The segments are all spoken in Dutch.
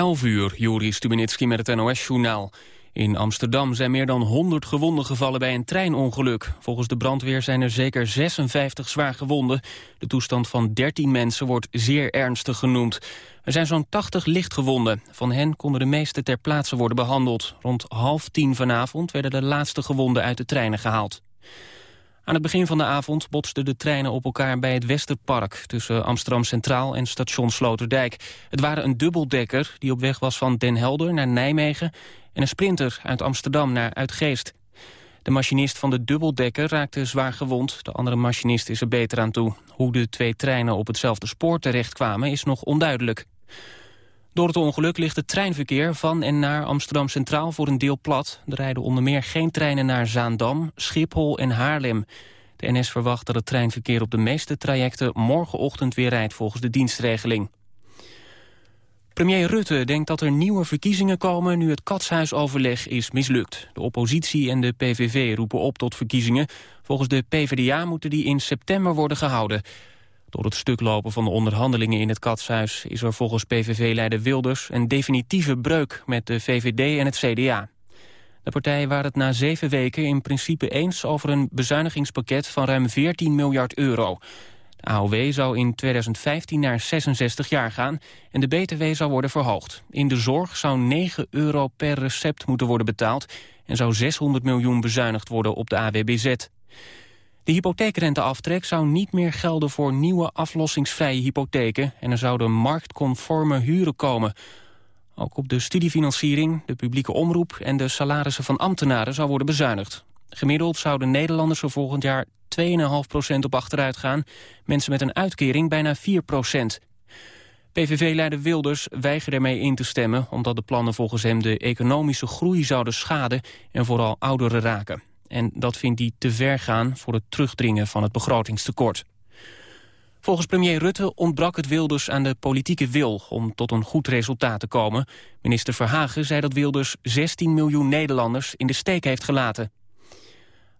11 uur, Juri Stubenitski met het NOS-journaal. In Amsterdam zijn meer dan 100 gewonden gevallen bij een treinongeluk. Volgens de brandweer zijn er zeker 56 zwaar gewonden. De toestand van 13 mensen wordt zeer ernstig genoemd. Er zijn zo'n 80 lichtgewonden. Van hen konden de meeste ter plaatse worden behandeld. Rond half tien vanavond werden de laatste gewonden uit de treinen gehaald. Aan het begin van de avond botsten de treinen op elkaar bij het Westerpark... tussen Amsterdam Centraal en station Sloterdijk. Het waren een dubbeldekker die op weg was van Den Helder naar Nijmegen... en een sprinter uit Amsterdam naar Uitgeest. De machinist van de dubbeldekker raakte zwaar gewond. De andere machinist is er beter aan toe. Hoe de twee treinen op hetzelfde spoor terechtkwamen is nog onduidelijk. Door het ongeluk ligt het treinverkeer van en naar Amsterdam Centraal voor een deel plat. Er rijden onder meer geen treinen naar Zaandam, Schiphol en Haarlem. De NS verwacht dat het treinverkeer op de meeste trajecten morgenochtend weer rijdt volgens de dienstregeling. Premier Rutte denkt dat er nieuwe verkiezingen komen nu het katshuisoverleg is mislukt. De oppositie en de PVV roepen op tot verkiezingen. Volgens de PvdA moeten die in september worden gehouden. Door het stuklopen van de onderhandelingen in het katshuis... is er volgens PVV-leider Wilders een definitieve breuk met de VVD en het CDA. De partijen waren het na zeven weken in principe eens over een bezuinigingspakket van ruim 14 miljard euro. De AOW zou in 2015 naar 66 jaar gaan en de BTW zou worden verhoogd. In de zorg zou 9 euro per recept moeten worden betaald en zou 600 miljoen bezuinigd worden op de AWBZ. De hypotheekrenteaftrek zou niet meer gelden voor nieuwe aflossingsvrije hypotheken en er zouden marktconforme huren komen. Ook op de studiefinanciering, de publieke omroep en de salarissen van ambtenaren zou worden bezuinigd. Gemiddeld zouden Nederlanders er volgend jaar 2,5% op achteruit gaan. Mensen met een uitkering bijna 4% PVV-leider Wilders weigerde ermee in te stemmen... omdat de plannen volgens hem de economische groei zouden schaden... en vooral ouderen raken. En dat vindt hij te ver gaan voor het terugdringen van het begrotingstekort. Volgens premier Rutte ontbrak het Wilders aan de politieke wil om tot een goed resultaat te komen. Minister Verhagen zei dat Wilders 16 miljoen Nederlanders in de steek heeft gelaten.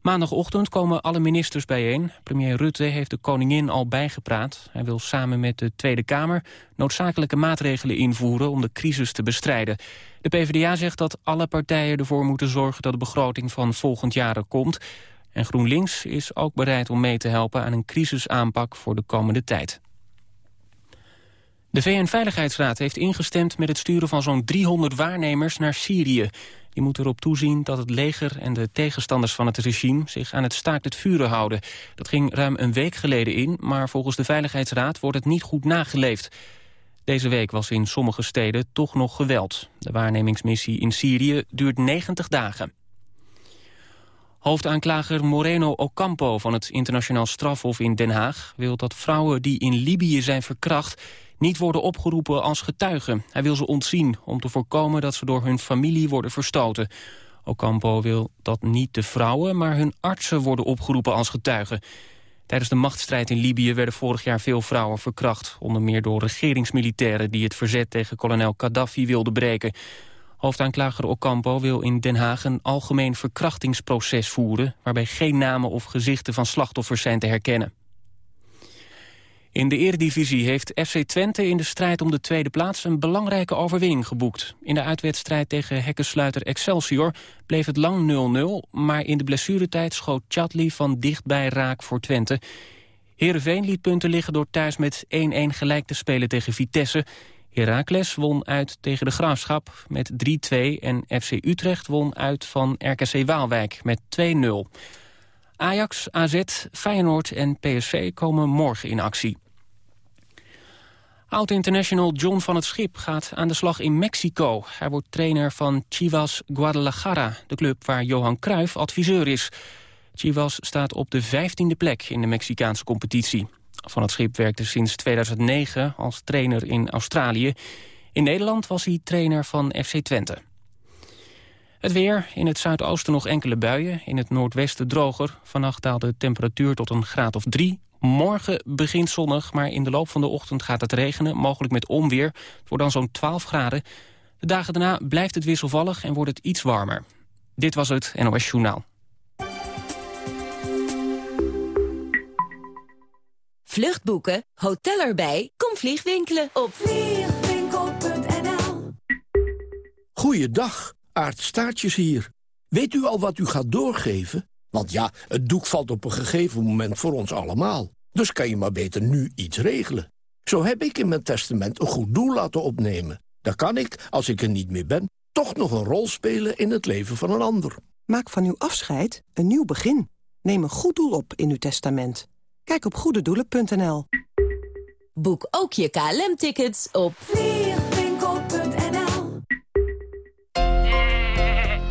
Maandagochtend komen alle ministers bijeen. Premier Rutte heeft de koningin al bijgepraat. Hij wil samen met de Tweede Kamer noodzakelijke maatregelen invoeren om de crisis te bestrijden. De PvdA zegt dat alle partijen ervoor moeten zorgen dat de begroting van volgend jaar er komt. En GroenLinks is ook bereid om mee te helpen aan een crisisaanpak voor de komende tijd. De VN-veiligheidsraad heeft ingestemd met het sturen van zo'n 300 waarnemers naar Syrië. Die moeten erop toezien dat het leger en de tegenstanders van het regime zich aan het staakt het vuren houden. Dat ging ruim een week geleden in, maar volgens de Veiligheidsraad wordt het niet goed nageleefd. Deze week was in sommige steden toch nog geweld. De waarnemingsmissie in Syrië duurt 90 dagen. Hoofdaanklager Moreno Ocampo van het internationaal strafhof in Den Haag... wil dat vrouwen die in Libië zijn verkracht niet worden opgeroepen als getuigen. Hij wil ze ontzien om te voorkomen dat ze door hun familie worden verstoten. Ocampo wil dat niet de vrouwen, maar hun artsen worden opgeroepen als getuigen. Tijdens de machtsstrijd in Libië werden vorig jaar veel vrouwen verkracht. Onder meer door regeringsmilitairen die het verzet tegen kolonel Gaddafi wilden breken. Hoofdaanklager Ocampo wil in Den Haag een algemeen verkrachtingsproces voeren... waarbij geen namen of gezichten van slachtoffers zijn te herkennen. In de eredivisie heeft FC Twente in de strijd om de tweede plaats een belangrijke overwinning geboekt. In de uitwedstrijd tegen hekkensluiter Excelsior bleef het lang 0-0, maar in de blessuretijd schoot Chatli van dichtbij raak voor Twente. Heerenveen liet punten liggen door thuis met 1-1 gelijk te spelen tegen Vitesse. Heracles won uit tegen de Graafschap met 3-2 en FC Utrecht won uit van RKC Waalwijk met 2-0. Ajax, AZ, Feyenoord en PSV komen morgen in actie. Oud-international John van het Schip gaat aan de slag in Mexico. Hij wordt trainer van Chivas Guadalajara, de club waar Johan Cruijff adviseur is. Chivas staat op de vijftiende plek in de Mexicaanse competitie. Van het Schip werkte sinds 2009 als trainer in Australië. In Nederland was hij trainer van FC Twente. Het weer, in het zuidoosten nog enkele buien, in het noordwesten droger. Vannacht daalt de temperatuur tot een graad of drie. Morgen begint zonnig, maar in de loop van de ochtend gaat het regenen, mogelijk met onweer. Het wordt dan zo'n 12 graden. De dagen daarna blijft het wisselvallig en wordt het iets warmer. Dit was het NOS Journaal. Vluchtboeken, hotel erbij, kom vliegwinkelen op vliegwinkel.nl Goeiedag, aardstaartjes hier. Weet u al wat u gaat doorgeven? Want ja, het doek valt op een gegeven moment voor ons allemaal. Dus kan je maar beter nu iets regelen. Zo heb ik in mijn testament een goed doel laten opnemen. Dan kan ik, als ik er niet meer ben, toch nog een rol spelen in het leven van een ander. Maak van uw afscheid een nieuw begin. Neem een goed doel op in uw testament. Kijk op goededoelen.nl. Boek ook je KLM-tickets op vliegwinkel.nl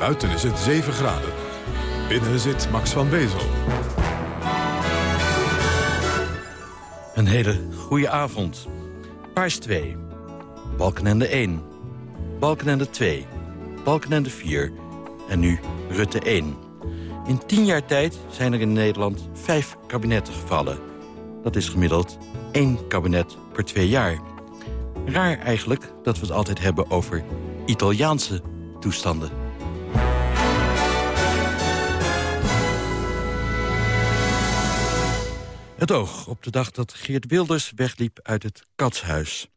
Buiten is het 7 graden. Binnen zit Max van Wezel. Een hele goede avond. Paars 2. Balkenende 1. Balkenende 2. Balkenende 4. En nu Rutte 1. In tien jaar tijd zijn er in Nederland vijf kabinetten gevallen. Dat is gemiddeld één kabinet per twee jaar. Raar eigenlijk dat we het altijd hebben over Italiaanse toestanden. Het oog op de dag dat Geert Wilders wegliep uit het katshuis.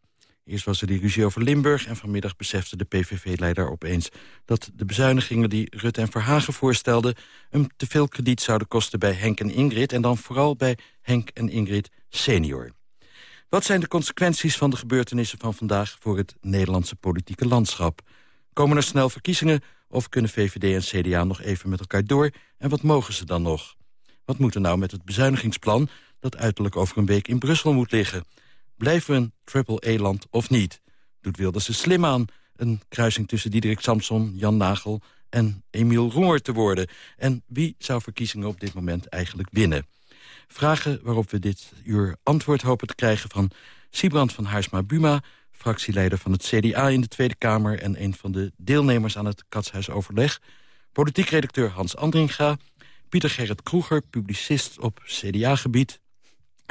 Eerst was er die ruzie over Limburg... en vanmiddag besefte de PVV-leider opeens... dat de bezuinigingen die Rutte en Verhagen voorstelden... hem te veel krediet zouden kosten bij Henk en Ingrid... en dan vooral bij Henk en Ingrid senior. Wat zijn de consequenties van de gebeurtenissen van vandaag... voor het Nederlandse politieke landschap? Komen er snel verkiezingen of kunnen VVD en CDA nog even met elkaar door? En wat mogen ze dan nog? Wat moet er nou met het bezuinigingsplan... dat uiterlijk over een week in Brussel moet liggen? Blijven we een triple-E-land of niet? Doet Wilders er slim aan een kruising tussen Diederik Samson, Jan Nagel en Emiel Roemer te worden? En wie zou verkiezingen op dit moment eigenlijk winnen? Vragen waarop we dit uur antwoord hopen te krijgen van Siebrand van Haarsma-Buma... fractieleider van het CDA in de Tweede Kamer... en een van de deelnemers aan het Katshuisoverleg... politiek redacteur Hans Andringa... Pieter Gerrit Kroeger, publicist op CDA-gebied...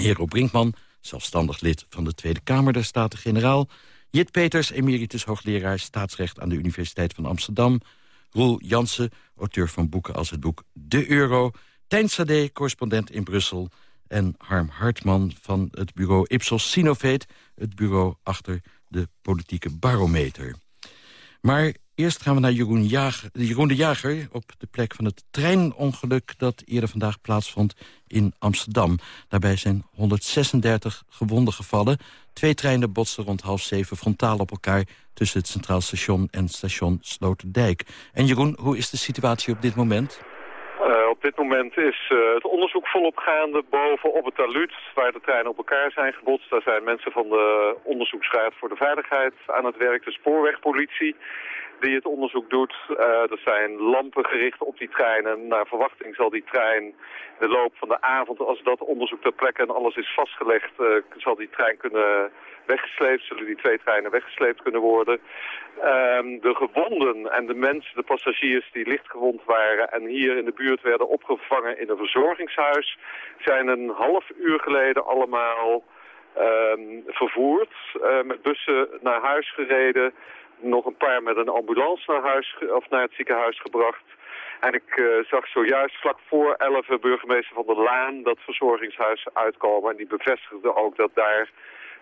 Hero Brinkman, zelfstandig lid van de Tweede Kamer der Staten-Generaal... Jit Peters, emeritus hoogleraar staatsrecht aan de Universiteit van Amsterdam... Roel Jansen, auteur van boeken als het boek De Euro... Tijn Sade, correspondent in Brussel... en Harm Hartman van het bureau Ipsos Sinoveet... het bureau achter de politieke barometer. Maar eerst gaan we naar Jeroen, de Jager... op de plek van het treinongeluk dat eerder vandaag plaatsvond in Amsterdam. Daarbij zijn 136 gewonden gevallen. Twee treinen botsten rond half zeven frontaal op elkaar... tussen het Centraal Station en station Sloterdijk. En Jeroen, hoe is de situatie op dit moment? Uh, op dit moment is uh, het onderzoek volop gaande boven op het taluut... waar de treinen op elkaar zijn gebotst. Daar zijn mensen van de onderzoeksraad voor de veiligheid aan het werk, de spoorwegpolitie die het onderzoek doet. Uh, er zijn lampen gericht op die treinen. Naar verwachting zal die trein in de loop van de avond, als dat onderzoek ter plekke en alles is vastgelegd, uh, zal die trein kunnen weggesleept, zullen die twee treinen weggesleept kunnen worden. Um, de gewonden en de mensen, de passagiers die lichtgewond waren en hier in de buurt werden opgevangen in een verzorgingshuis, zijn een half uur geleden allemaal um, vervoerd, uh, met bussen naar huis gereden nog een paar met een ambulance naar, huis, of naar het ziekenhuis gebracht. En ik uh, zag zojuist vlak voor 11 burgemeester van der Laan dat verzorgingshuis uitkomen. En die bevestigde ook dat daar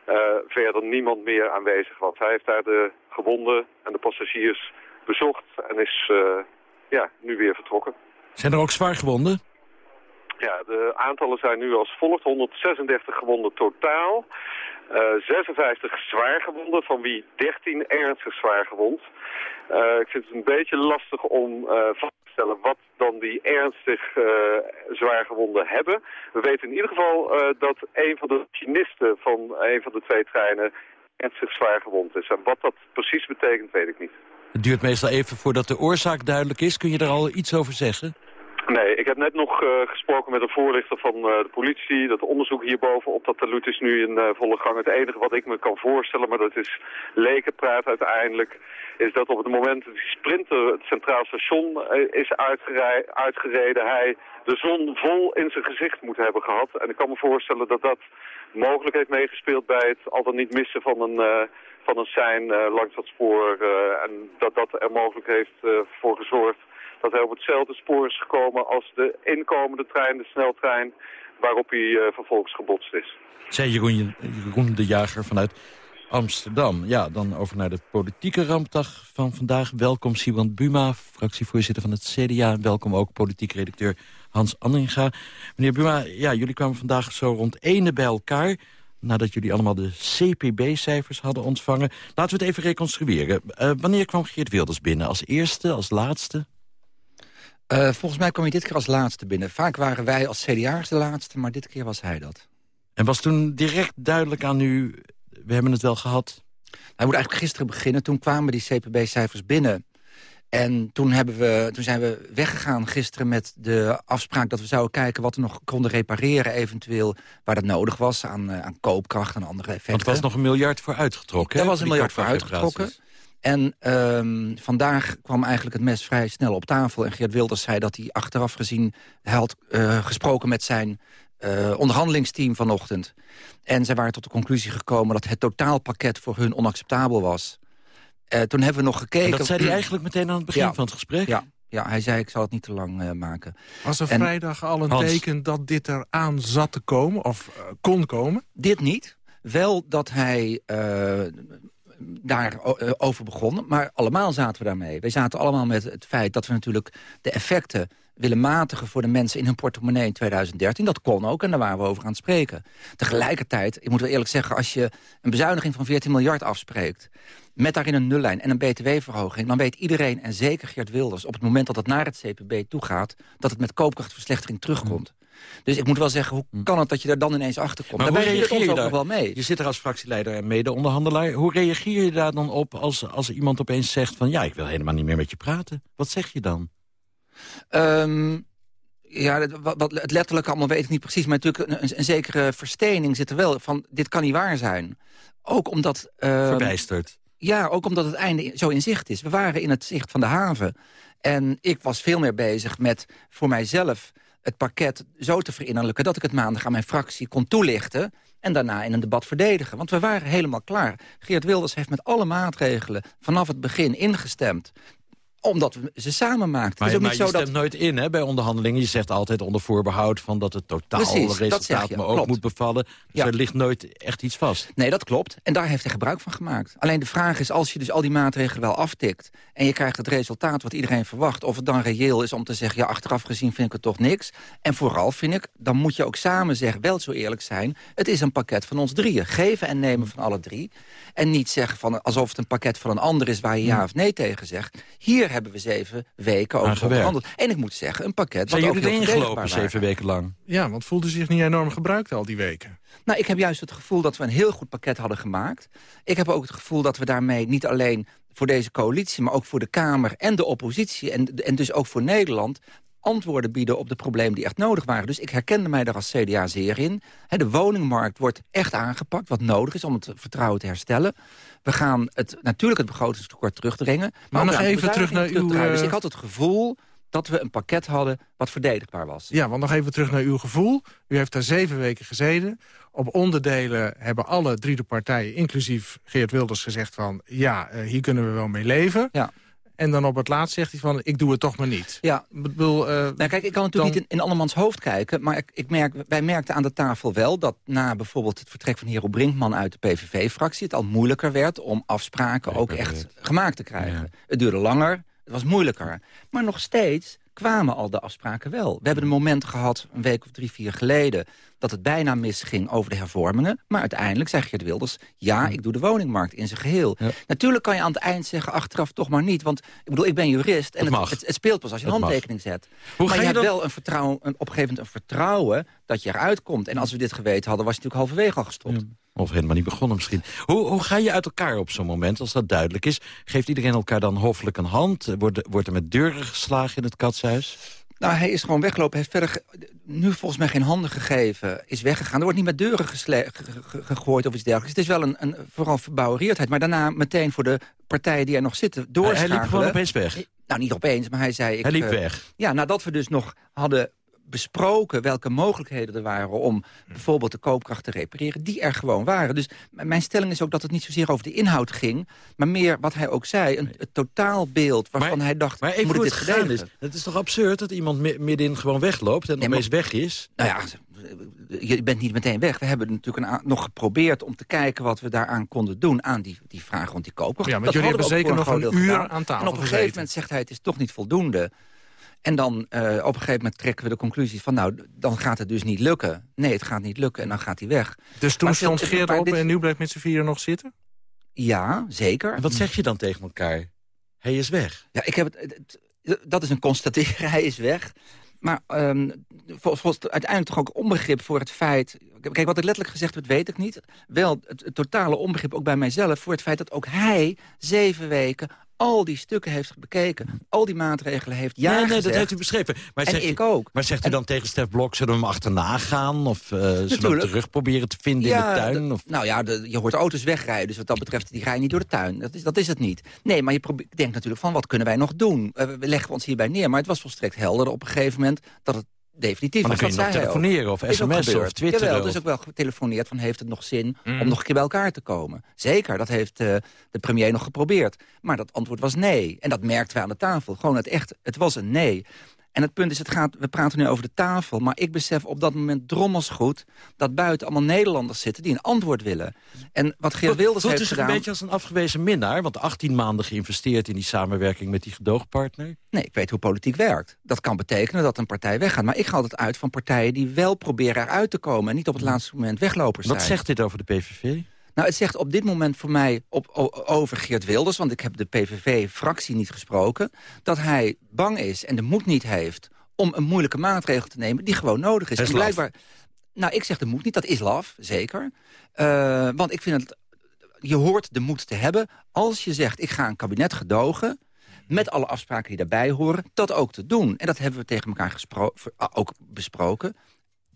uh, verder niemand meer aanwezig was. Hij heeft daar de gewonden en de passagiers bezocht en is uh, ja, nu weer vertrokken. Zijn er ook zwaar gewonden? Ja, de aantallen zijn nu als volgt. 136 gewonden totaal. 56 zwaargewonden, van wie 13 ernstig zwaargewond. Uh, ik vind het een beetje lastig om uh, vast te stellen wat dan die ernstig uh, zwaargewonden hebben. We weten in ieder geval dat een van de machinisten van een van de twee treinen ernstig zwaargewond is. En wat dat precies betekent, weet ik niet. Het duurt meestal even voordat de oorzaak duidelijk is. Kun je er al iets over zeggen? Nee, ik heb net nog uh, gesproken met een voorlichter van uh, de politie. Dat onderzoek hierboven op dat taluut is nu in uh, volle gang. Het enige wat ik me kan voorstellen, maar dat is lekenpraat uiteindelijk... is dat op het moment dat die sprinter het Centraal Station is uitgereden... hij de zon vol in zijn gezicht moet hebben gehad. En ik kan me voorstellen dat dat mogelijk heeft meegespeeld bij het al dan niet missen van een van een sein langs dat spoor. en dat dat er mogelijk heeft voor gezorgd dat hij op hetzelfde spoor is gekomen als de inkomende trein, de sneltrein, waarop hij uh, vervolgens gebotst is. Zei Jeroen, de Jager vanuit Amsterdam. Ja, dan over naar de politieke rampdag van vandaag. Welkom Siwan Buma, fractievoorzitter van het CDA. Welkom ook politiek redacteur Hans Andringa. Meneer Buma, ja, jullie kwamen vandaag zo rond ene bij elkaar... nadat jullie allemaal de CPB-cijfers hadden ontvangen. Laten we het even reconstrueren. Uh, wanneer kwam Geert Wilders binnen? Als eerste, als laatste? Uh, volgens mij kwam hij dit keer als laatste binnen. Vaak waren wij als CDA'ers de laatste, maar dit keer was hij dat. En was toen direct duidelijk aan u, we hebben het wel gehad? Hij moet eigenlijk gisteren beginnen. Toen kwamen die CPB-cijfers binnen. En toen, hebben we, toen zijn we weggegaan gisteren met de afspraak... dat we zouden kijken wat we nog konden repareren eventueel... waar dat nodig was aan, uh, aan koopkracht en andere effecten. Want er was nog een miljard voor uitgetrokken. Er was een miljard voor uitgetrokken. En um, vandaag kwam eigenlijk het mes vrij snel op tafel. En Geert Wilders zei dat hij achteraf gezien... hij had uh, gesproken met zijn uh, onderhandelingsteam vanochtend. En zij waren tot de conclusie gekomen... dat het totaalpakket voor hun onacceptabel was. Uh, toen hebben we nog gekeken... En dat zei hij eigenlijk meteen aan het begin van het gesprek? Ja, ja, hij zei ik zal het niet te lang uh, maken. Was er vrijdag al een teken dat dit eraan zat te komen of uh, kon komen? Dit niet. Wel dat hij uh, daarover eh, begonnen. Maar allemaal zaten we daarmee. Wij zaten allemaal met het feit dat we natuurlijk de effecten willen matigen voor de mensen in hun portemonnee in 2013. Dat kon ook en daar waren we over aan het spreken. Tegelijkertijd, ik moet wel eerlijk zeggen... als je een bezuiniging van 14 miljard afspreekt... met daarin een nullijn en een btw-verhoging... dan weet iedereen, en zeker Geert Wilders... op het moment dat het naar het CPB toe gaat... dat het met koopkrachtverslechtering terugkomt. Dus ik moet wel zeggen, hoe hm. kan het dat je daar dan ineens achter komt? Maar hoe reageer je daar? Wel mee. Je zit er als fractieleider en mede-onderhandelaar. Hoe reageer je daar dan op als, als iemand opeens zegt van... ja, ik wil helemaal niet meer met je praten? Wat zeg je dan? Um, ja, wat, wat, het letterlijke allemaal weet ik niet precies. Maar natuurlijk een, een, zekere verstening zit er wel van... dit kan niet waar zijn. Ook omdat... Uh, Verbijsterd. Ja, ook omdat het einde zo in zicht is. We waren in het zicht van de haven. En ik was veel meer bezig met voor mijzelf het pakket zo te verinnerlijken... dat ik het maandag aan mijn fractie kon toelichten... en daarna in een debat verdedigen. Want we waren helemaal klaar. Geert Wilders heeft met alle maatregelen vanaf het begin ingestemd omdat we ze samen maakten. Maar, het is ook niet zo je stemt nooit in hè, bij onderhandelingen. Je zegt altijd onder voorbehoud van dat het totaal Precies, resultaat me ook moet bevallen. Dus er ligt nooit echt iets vast. Nee, dat klopt. En daar heeft hij gebruik van gemaakt. Alleen de vraag is, als je dus al die maatregelen wel aftikt... en je krijgt het resultaat wat iedereen verwacht... of het dan reëel is om te zeggen, ja, achteraf gezien vind ik het toch niks. En vooral vind ik, dan moet je ook samen zeggen, wel zo eerlijk zijn... het is een pakket van ons drieën. Geven en nemen van alle drie. En niet zeggen van, alsof het een pakket van een ander is... waar je ja of nee tegen zegt. Hier hebben we zeven weken over gehandeld. En ik moet zeggen, een pakket... Zijn jullie erin gelopen zeven weken lang? Ja, want voelde zich niet enorm gebruikt al die weken? Nou, ik heb juist het gevoel dat we een heel goed pakket hadden gemaakt. Ik heb ook het gevoel dat we daarmee niet alleen voor deze coalitie... maar ook voor de Kamer en de oppositie en, en dus ook voor Nederland antwoorden bieden op de problemen die echt nodig waren. Dus ik herkende mij daar als CDA zeer in. de woningmarkt wordt echt aangepakt, wat nodig is om het vertrouwen te herstellen. We gaan het, natuurlijk het begrotingstekort terugdringen. Maar, nog even terug naar uw... Dus ik had het gevoel dat we een pakket hadden wat verdedigbaar was. Ja, want nog even terug naar uw gevoel. U heeft daar zeven weken gezeten. Op onderdelen hebben alle drie de partijen, inclusief Geert Wilders, gezegd van... ja, eh, hier kunnen we wel mee leven. Ja. En dan op het laatst zegt hij van, ik doe het toch maar niet. Ja. Ik bedoel, uh, nou, kijk, ik kan natuurlijk niet in, in andermans hoofd kijken... maar ik, ik merk, wij merkten aan de tafel wel dat na bijvoorbeeld het vertrek van Hero Brinkman... uit de PVV-fractie het al moeilijker werd om afspraken ook echt gemaakt te krijgen. Het duurde langer, het was moeilijker. Maar nog steeds kwamen al de afspraken wel. We hebben een moment gehad, een week of drie, vier geleden dat het bijna misging over de hervormingen. Maar uiteindelijk zei Geert Wilders... ja, ik doe de woningmarkt in zijn geheel. Natuurlijk kan je aan het eind zeggen, achteraf toch maar niet. Want ik bedoel, ik ben jurist en het, het, het, speelt pas als je een handtekening zet. Hoe maar je, je hebt wel een, vertrouwen, een, op een gegeven moment een vertrouwen dat je eruit komt. En als we dit geweten hadden, was je natuurlijk halverwege al gestopt. Of helemaal niet begonnen misschien. Hoe, hoe ga je uit elkaar op zo'n moment, als dat duidelijk is? Geeft iedereen elkaar dan hoffelijk een hand? Wordt, wordt er met deuren geslagen in het katshuis? Nou, hij is gewoon weggelopen. Hij heeft verder nu volgens mij geen handen gegeven. Is weggegaan. Er wordt niet met deuren gegooid of iets dergelijks. Het is wel een, een vooral verbouwereerdheid. Maar daarna meteen voor de partijen die er nog zitten doorschakelen. Hij liep gewoon opeens weg? Nou, niet opeens, maar hij zei... Ik, hij liep uh, weg? Ja, nadat we dus nog hadden besproken welke mogelijkheden er waren... om bijvoorbeeld de koopkracht te repareren, die er gewoon waren. Dus mijn stelling is ook dat het niet zozeer over de inhoud ging... maar meer wat hij ook zei, een, het totaalbeeld waarvan hij dacht... Maar even moet dit gedaan is, het is toch absurd dat iemand middenin gewoon wegloopt... en nee, opeens weg is? Nou ja, je bent niet meteen weg. We hebben natuurlijk nog geprobeerd om te kijken wat we daaraan konden doen... aan die, die vraag rond die koopkracht. Ja, maar jullie hebben zeker nog een uur aan tafel En op een gegeven moment zegt hij, het is toch niet voldoende... En dan uh, op een gegeven moment trekken we de conclusie van... nou, dan gaat het dus niet lukken. Nee, het gaat niet lukken en dan gaat hij weg. Dus toen stond Geert op dit... en nu blijft met z'n vieren nog zitten? Ja, zeker. En wat zeg je dan tegen elkaar? Hij is weg. Ja, ik heb het, dat is een constatering, hij is weg. Maar um, volgens uiteindelijk toch ook onbegrip voor het feit... Kijk, wat er letterlijk gezegd wordt, weet ik niet. Wel het, het, totale onbegrip ook bij mijzelf... voor het feit dat ook hij zeven weken al die stukken heeft bekeken. Al die maatregelen heeft ja nee, nee, dat heeft u beschreven. Maar en zegt ik u, ook. Maar zegt u dan tegen Stef Blok, zullen we hem achterna gaan? Of uh, zullen we hem terug proberen te vinden in de tuin? Of? Nou ja, de, je hoort auto's wegrijden. Dus wat dat betreft, die rijden niet door de tuin. Dat is, dat is het niet. Nee, maar je denkt natuurlijk van, wat kunnen wij nog doen? Uh, we leggen ons hierbij neer. Maar het was volstrekt helder op een gegeven moment... dat het definitief. Maar dan kun je nog telefoneren of sms of twitteren. Jawel, dus ook wel getelefoneerd van heeft het nog zin mm. om nog een keer bij elkaar te komen. Zeker, dat heeft uh, de premier nog geprobeerd. Maar dat antwoord was nee. En dat merkten we aan de tafel. Gewoon het echt, het was een nee. En het punt is, het gaat, we praten nu over de tafel... maar ik besef op dat moment drommels goed... dat buiten allemaal Nederlanders zitten die een antwoord willen. En wat Geert Wilders heeft gedaan... Het een beetje als een afgewezen minnaar... want 18 maanden geïnvesteerd in die samenwerking met die gedoogpartner? Nee, ik weet hoe politiek werkt. Dat kan betekenen dat een partij weggaat. Maar ik ga altijd uit van partijen die wel proberen eruit te komen... en niet op het laatste moment weglopers zijn. Wat zegt dit over de PVV? Nou, het zegt op dit moment voor mij op, over Geert Wilders... want ik heb de PVV-fractie niet gesproken... dat hij bang is en de moed niet heeft om een moeilijke maatregel te nemen... die gewoon nodig is. is en blijkbaar, nou, ik zeg de moed niet, dat is laf, zeker. Uh, want ik vind het... Je hoort de moed te hebben als je zegt... ik ga een kabinet gedogen met alle afspraken die daarbij horen, dat ook te doen. En dat hebben we tegen elkaar ook besproken.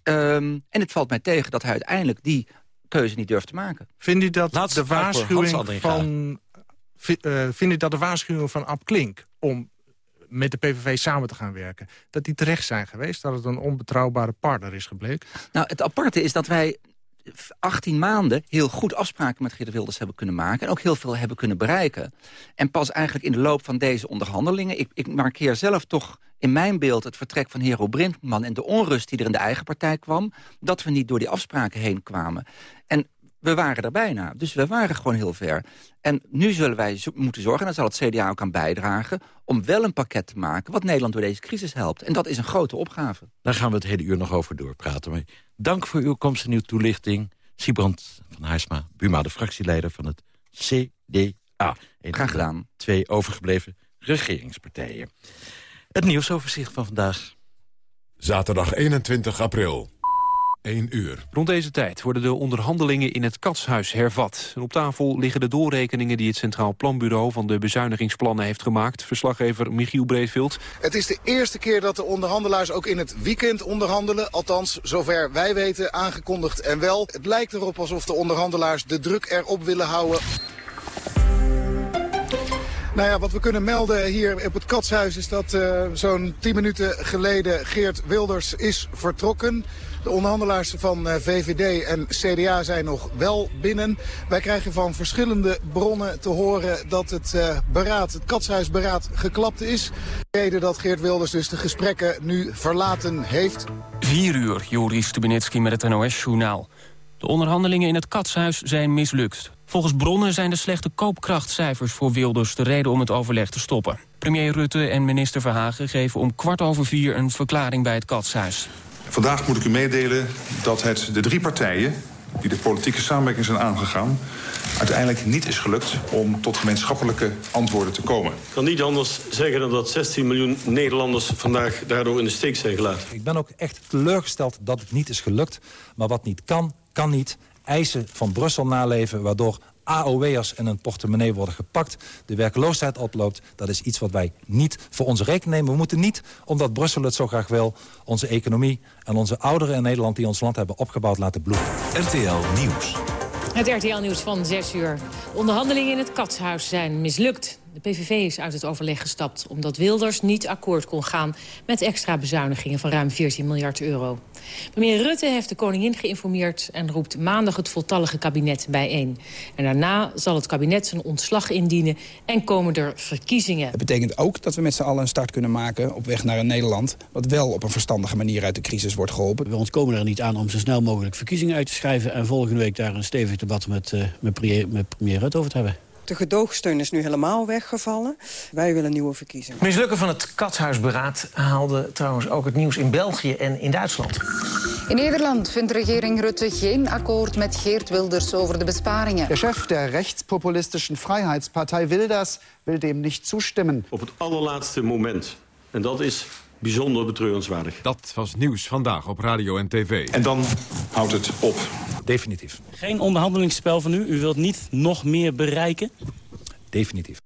Um, en het valt mij tegen dat hij uiteindelijk die keuze niet durft te maken. Vindt u dat de waarschuwing van... Uh, vindt u dat de waarschuwing van Ab Klink om met de PVV samen te gaan werken... dat die terecht zijn geweest, dat het een onbetrouwbare partner is gebleken? Nou, het aparte is dat wij 18 maanden heel goed afspraken met Geert Wilders hebben kunnen maken... en ook heel veel hebben kunnen bereiken. En pas eigenlijk in de loop van deze onderhandelingen... ik, ik markeer zelf toch in mijn beeld het vertrek van Hero Brinkman... en de onrust die er in de eigen partij kwam... dat we niet door die afspraken heen kwamen. En we waren er bijna. Dus we waren gewoon heel ver. En nu zullen wij moeten zorgen, en daar zal het CDA ook aan bijdragen... om wel een pakket te maken wat Nederland door deze crisis helpt. En dat is een grote opgave. Daar gaan we het hele uur nog over doorpraten. Maar dank voor uw komst en uw toelichting. Siebrand van Haarsma, Buma, de fractieleider van het CDA. Graag gedaan. Twee overgebleven regeringspartijen. Het nieuwsoverzicht van vandaag. Zaterdag 21 april. 1 uur. Rond deze tijd worden de onderhandelingen in het Katshuis hervat. En op tafel liggen de doorrekeningen die het Centraal Planbureau... van de bezuinigingsplannen heeft gemaakt. Verslaggever Michiel Breedveld. Het is de eerste keer dat de onderhandelaars ook in het weekend onderhandelen. Althans, zover wij weten, aangekondigd en wel. Het lijkt erop alsof de onderhandelaars de druk erop willen houden. Nou ja, wat we kunnen melden hier op het Katshuis is dat uh, zo'n 10 minuten geleden Geert Wilders is vertrokken. De onderhandelaars van eh, VVD en CDA zijn nog wel binnen. Wij krijgen van verschillende bronnen te horen dat het uh, beraad, het katshuisberaad geklapt is. De reden dat Geert Wilders dus de gesprekken nu verlaten heeft. 4 uur, Joris Stubenitski met het NOS-journaal. De onderhandelingen in het katshuis zijn mislukt. Volgens bronnen zijn de slechte koopkrachtcijfers voor Wilders de reden om het overleg te stoppen. Premier Rutte en minister Verhagen geven om kwart over vier een verklaring bij het katshuis. Vandaag moet ik u meedelen dat het de drie partijen die de politieke samenwerking zijn aangegaan... uiteindelijk niet is gelukt om tot gemeenschappelijke antwoorden te komen. Ik kan niet anders zeggen dan dat 16 miljoen Nederlanders vandaag daardoor in de steek zijn gelaten. Ik ben ook echt teleurgesteld dat het niet is gelukt. Maar wat niet kan, kan niet. Eisen van Brussel naleven, waardoor AOW'ers in een portemonnee worden gepakt. De werkloosheid oploopt. Dat is iets wat wij niet voor onze rekening nemen. We moeten niet, omdat Brussel het zo graag wil... onze economie en onze ouderen in Nederland die ons land hebben opgebouwd laten bloeien. RTL Nieuws. Het RTL-nieuws van 6 uur. De onderhandelingen in het Katshuis zijn mislukt. De PVV is uit het overleg gestapt omdat Wilders niet akkoord kon gaan... met extra bezuinigingen van ruim 14 miljard euro. Premier Rutte heeft de koningin geïnformeerd... en roept maandag het voltallige kabinet bijeen. En daarna zal het kabinet zijn ontslag indienen en komen er verkiezingen. Het betekent ook dat we met z'n allen een start kunnen maken... op weg naar een Nederland wat wel op een verstandige manier uit de crisis wordt geholpen. We ontkomen er niet aan om zo snel mogelijk verkiezingen uit te schrijven... en volgende week daar een stevig debat met, uh, met, premier, met premier Rutte over te hebben. De gedoogsteun is nu helemaal weggevallen. Wij willen nieuwe verkiezingen. Mislukken van het Katshuisberaad haalde trouwens ook het nieuws in België en in Duitsland. In Nederland vindt regering Rutte geen akkoord met Geert Wilders over de besparingen. De chef der rechtspopulistischen Freiheitspartei wil dat, wil dem niet toestemmen. Op het allerlaatste moment. En dat is bijzonder betreurenswaardig. Dat was nieuws vandaag op radio en tv. En dan houdt het op. Definitief. Geen onderhandelingsspel van u? U wilt niet nog meer bereiken? Definitief.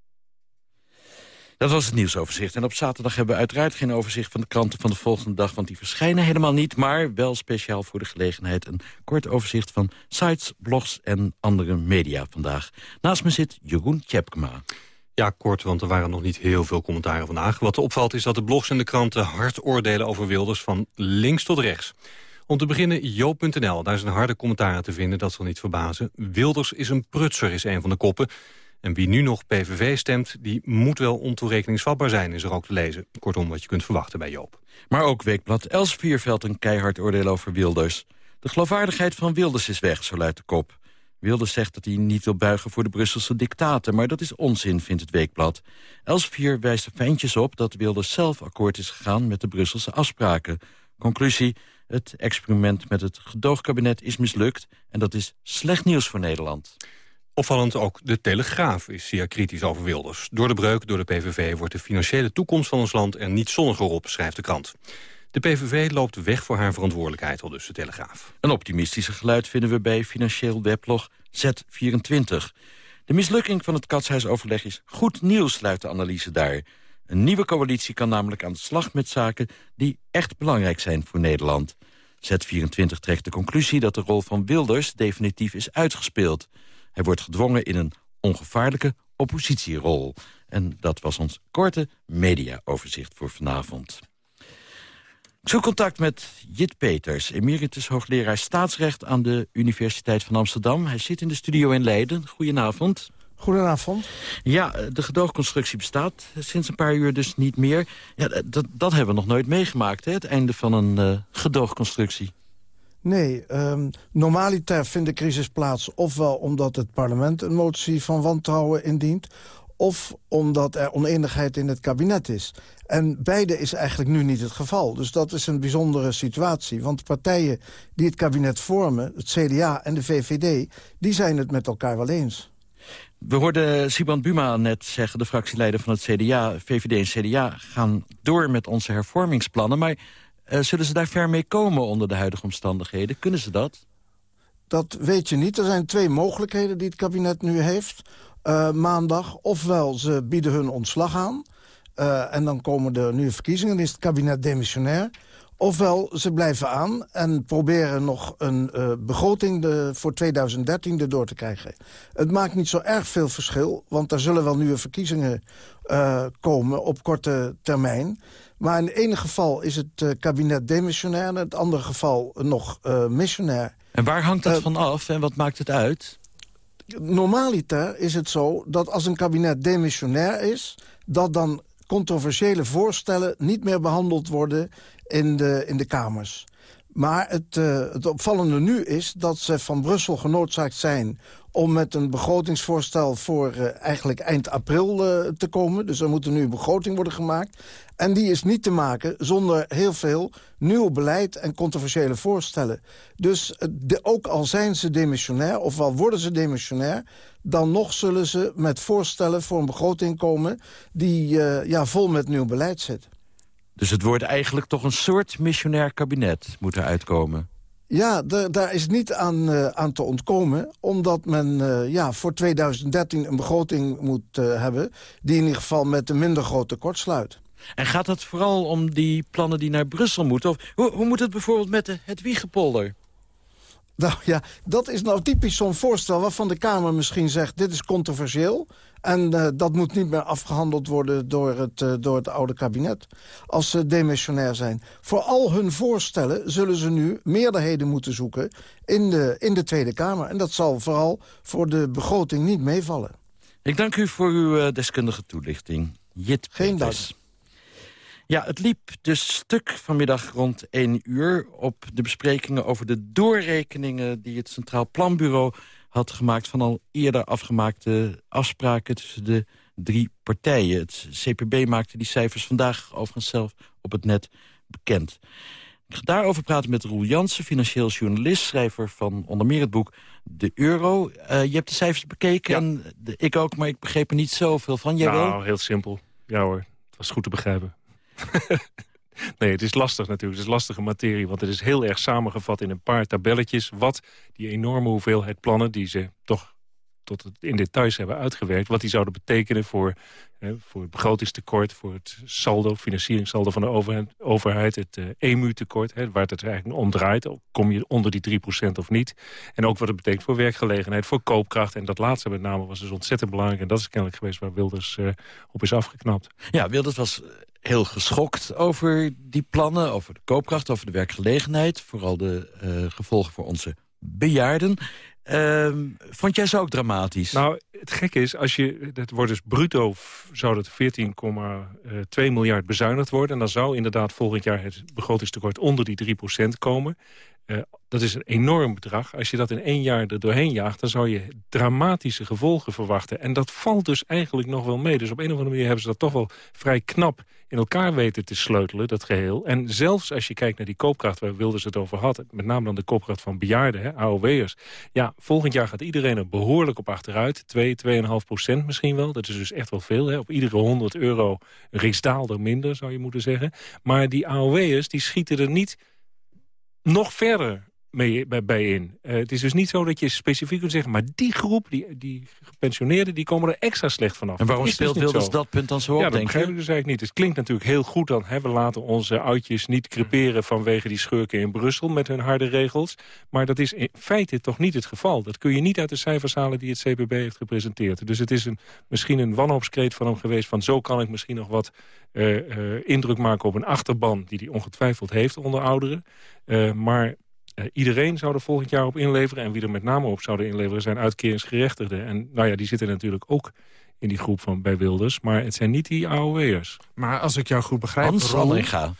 Dat was het nieuwsoverzicht. En op zaterdag hebben we uiteraard geen overzicht van de kranten van de volgende dag... want die verschijnen helemaal niet, maar wel speciaal voor de gelegenheid... een kort overzicht van sites, blogs en andere media vandaag. Naast me zit Jeroen Tjepkema. Ja, kort, want er waren nog niet heel veel commentaren vandaag. Wat opvalt is dat de blogs en de kranten hard oordelen over Wilders... van links tot rechts. Om te beginnen Joop.nl. Daar een harde commentaar te vinden, dat zal niet verbazen. Wilders is een prutser, is een van de koppen. En wie nu nog PVV stemt, die moet wel ontoerekeningsvatbaar zijn... is er ook te lezen. Kortom, wat je kunt verwachten bij Joop. Maar ook Weekblad Elsevier velt een keihard oordeel over Wilders. De geloofwaardigheid van Wilders is weg, zo luidt de kop. Wilders zegt dat hij niet wil buigen voor de Brusselse dictaten... maar dat is onzin, vindt het Weekblad. Elsevier wijst er fijntjes op dat Wilders zelf akkoord is gegaan... met de Brusselse afspraken. Conclusie, het experiment met het gedoogkabinet is mislukt... en dat is slecht nieuws voor Nederland. Opvallend ook de Telegraaf is zeer kritisch over Wilders. Door de breuk door de PVV wordt de financiële toekomst van ons land er niet zonniger op, schrijft de krant. De PVV loopt weg voor haar verantwoordelijkheid, al dus de Telegraaf. Een optimistische geluid vinden we bij financieel weblog Z24. De mislukking van het katshuisoverleg is goed nieuws, sluit de analyse daar. Een nieuwe coalitie kan namelijk aan de slag met zaken... die echt belangrijk zijn voor Nederland. Z24 trekt de conclusie dat de rol van Wilders definitief is uitgespeeld. Hij wordt gedwongen in een ongevaarlijke oppositierol. En dat was ons korte mediaoverzicht voor vanavond. Ik zoek contact met Jit Peters, emeritus hoogleraar staatsrecht... aan de Universiteit van Amsterdam. Hij zit in de studio in Leiden. Goedenavond. Goedenavond. Ja, de gedoogconstructie bestaat sinds een paar uur dus niet meer. Ja, dat, dat hebben we nog nooit meegemaakt, hè? het einde van een uh, gedoogconstructie. Nee, um, normaliter vindt de crisis plaats ofwel omdat het parlement een motie van wantrouwen indient... of omdat er oneenigheid in het kabinet is. En beide is eigenlijk nu niet het geval. Dus dat is een bijzondere situatie. Want de partijen die het kabinet vormen, het CDA en de VVD... die zijn het met elkaar wel eens. We hoorden Siban Buma net zeggen, de fractieleider van het CDA... VVD en CDA gaan door met onze hervormingsplannen... maar uh, zullen ze daar ver mee komen onder de huidige omstandigheden? Kunnen ze dat? Dat weet je niet. Er zijn twee mogelijkheden die het kabinet nu heeft. Uh, maandag, ofwel ze bieden hun ontslag aan... Uh, en dan komen de nieuwe verkiezingen, dan is het kabinet demissionair... Ofwel, ze blijven aan en proberen nog een uh, begroting de, voor 2013 erdoor te krijgen. Het maakt niet zo erg veel verschil, want er zullen wel nieuwe verkiezingen uh, komen op korte termijn. Maar in het ene geval is het uh, kabinet demissionair... in het andere geval nog missionair. En waar hangt dat van af en wat maakt het uit? Normaliter is het zo dat als een kabinet demissionair is... dat dan controversiële voorstellen niet meer behandeld worden in de, in de Kamers. Maar het, uh, het opvallende nu is dat ze van Brussel genoodzaakt zijn om met een begrotingsvoorstel voor uh, eigenlijk eind april uh, te komen. Dus er moet nu een begroting worden gemaakt. En die is niet te maken zonder heel veel nieuw beleid en controversiële voorstellen. Dus de, ook al zijn ze demissionair, of al worden ze demissionair... dan nog zullen ze met voorstellen voor een begroting komen... die uh, ja, vol met nieuw beleid zit. Dus het wordt eigenlijk toch een soort missionair kabinet moet er uitkomen? Ja, daar is niet aan, uh, aan te ontkomen. Omdat men uh, ja, voor 2013 een begroting moet uh, hebben... die in ieder geval met een minder groot tekort sluit. En gaat het vooral om die plannen die naar Brussel moeten? Of hoe, hoe moet het bijvoorbeeld met de, het Wiegepolder? Nou ja, dat is nou typisch zo'n voorstel waarvan de Kamer misschien zegt... dit is controversieel en uh, dat moet niet meer afgehandeld worden door het, uh, door het oude kabinet... als ze demissionair zijn. Voor al hun voorstellen zullen ze nu meerderheden moeten zoeken in de, in de Tweede Kamer. En dat zal vooral voor de begroting niet meevallen. Ik dank u voor uw uh, deskundige toelichting. Jit Geen dank. Ja, het liep dus stuk vanmiddag rond 1 uur op de besprekingen over de doorrekeningen die het Centraal Planbureau had gemaakt van al eerder afgemaakte afspraken tussen de drie partijen. Het CPB maakte die cijfers vandaag overigens zelf op het net bekend. Ik ga daarover praten met Roel Jansen, financieel journalist... schrijver van onder meer het boek De Euro. Uh, je hebt de cijfers bekeken, ja. en de, ik ook, maar ik begreep er niet zoveel van. Jij nou, wel? heel simpel. Ja hoor, het was goed te begrijpen. nee, het is lastig natuurlijk. Het is lastige materie, want het is heel erg samengevat in een paar tabelletjes... wat die enorme hoeveelheid plannen die ze toch tot in details hebben uitgewerkt... wat die zouden betekenen voor, voor het begrotingstekort... voor het saldo, financieringssaldo van de overheid, het uh, EMU-tekort... waar het eigenlijk om draait. Kom je onder die 3% of niet? En ook wat het betekent voor werkgelegenheid, voor koopkracht. En dat laatste met name was dus ontzettend belangrijk. En dat is kennelijk geweest waar Wilders uh, op is afgeknapt. Ja, Wilders was heel geschokt over die plannen, over de koopkracht, over de werkgelegenheid. Vooral de uh, gevolgen voor onze bejaarden. Uh, vond jij ze ook dramatisch? Nou, het gekke is, als je, het wordt dus bruto, zou dat 14,2 miljard bezuinigd worden. En dan zou inderdaad volgend jaar het begrotingstekort onder die 3% komen. Uh, dat is een enorm bedrag. Als je dat in één jaar er doorheen jaagt... dan zou je dramatische gevolgen verwachten. En dat valt dus eigenlijk nog wel mee. Dus op een of andere manier hebben ze dat toch wel vrij knap in elkaar weten te sleutelen, dat geheel. En zelfs als je kijkt naar die koopkracht waar Wilders het over had... met name dan de koopkracht van bejaarden, AOW'ers... ja, volgend jaar gaat iedereen er behoorlijk op achteruit. 2, 2,5 procent misschien wel. Dat is dus echt wel veel. Hè. Op iedere 100 euro riksdaalder minder, zou je moeten zeggen. Maar die AOW'ers, die schieten er niet nog verder mee, bij, bij in. Uh, het is dus niet zo dat je specifiek kunt zeggen... maar die groep, die, die gepensioneerden, die komen er extra slecht vanaf. En waarom speelt dus Wilders zo. dat punt dan zo op, ja, dat denk begrijp ik dus eigenlijk niet. Het klinkt natuurlijk heel goed dan... Hè, we laten onze oudjes niet creperen vanwege die schurken in Brussel... met hun harde regels. Maar dat is in feite toch niet het geval. Dat kun je niet uit de cijfers halen die het CPB heeft gepresenteerd. Dus het is een, misschien een wanhoopskreet van hem geweest... van zo kan ik misschien nog wat uh, uh, indruk maken op een achterban... die hij ongetwijfeld heeft onder ouderen. Maar iedereen zou er volgend jaar op inleveren. En wie er met name op zouden inleveren zijn uitkeringsgerechtigden. En nou ja, die zitten natuurlijk ook in die groep van bij Wilders. Maar het zijn niet die AOW'ers. Maar als ik jou goed begrijp... Hans Ron, Andringa.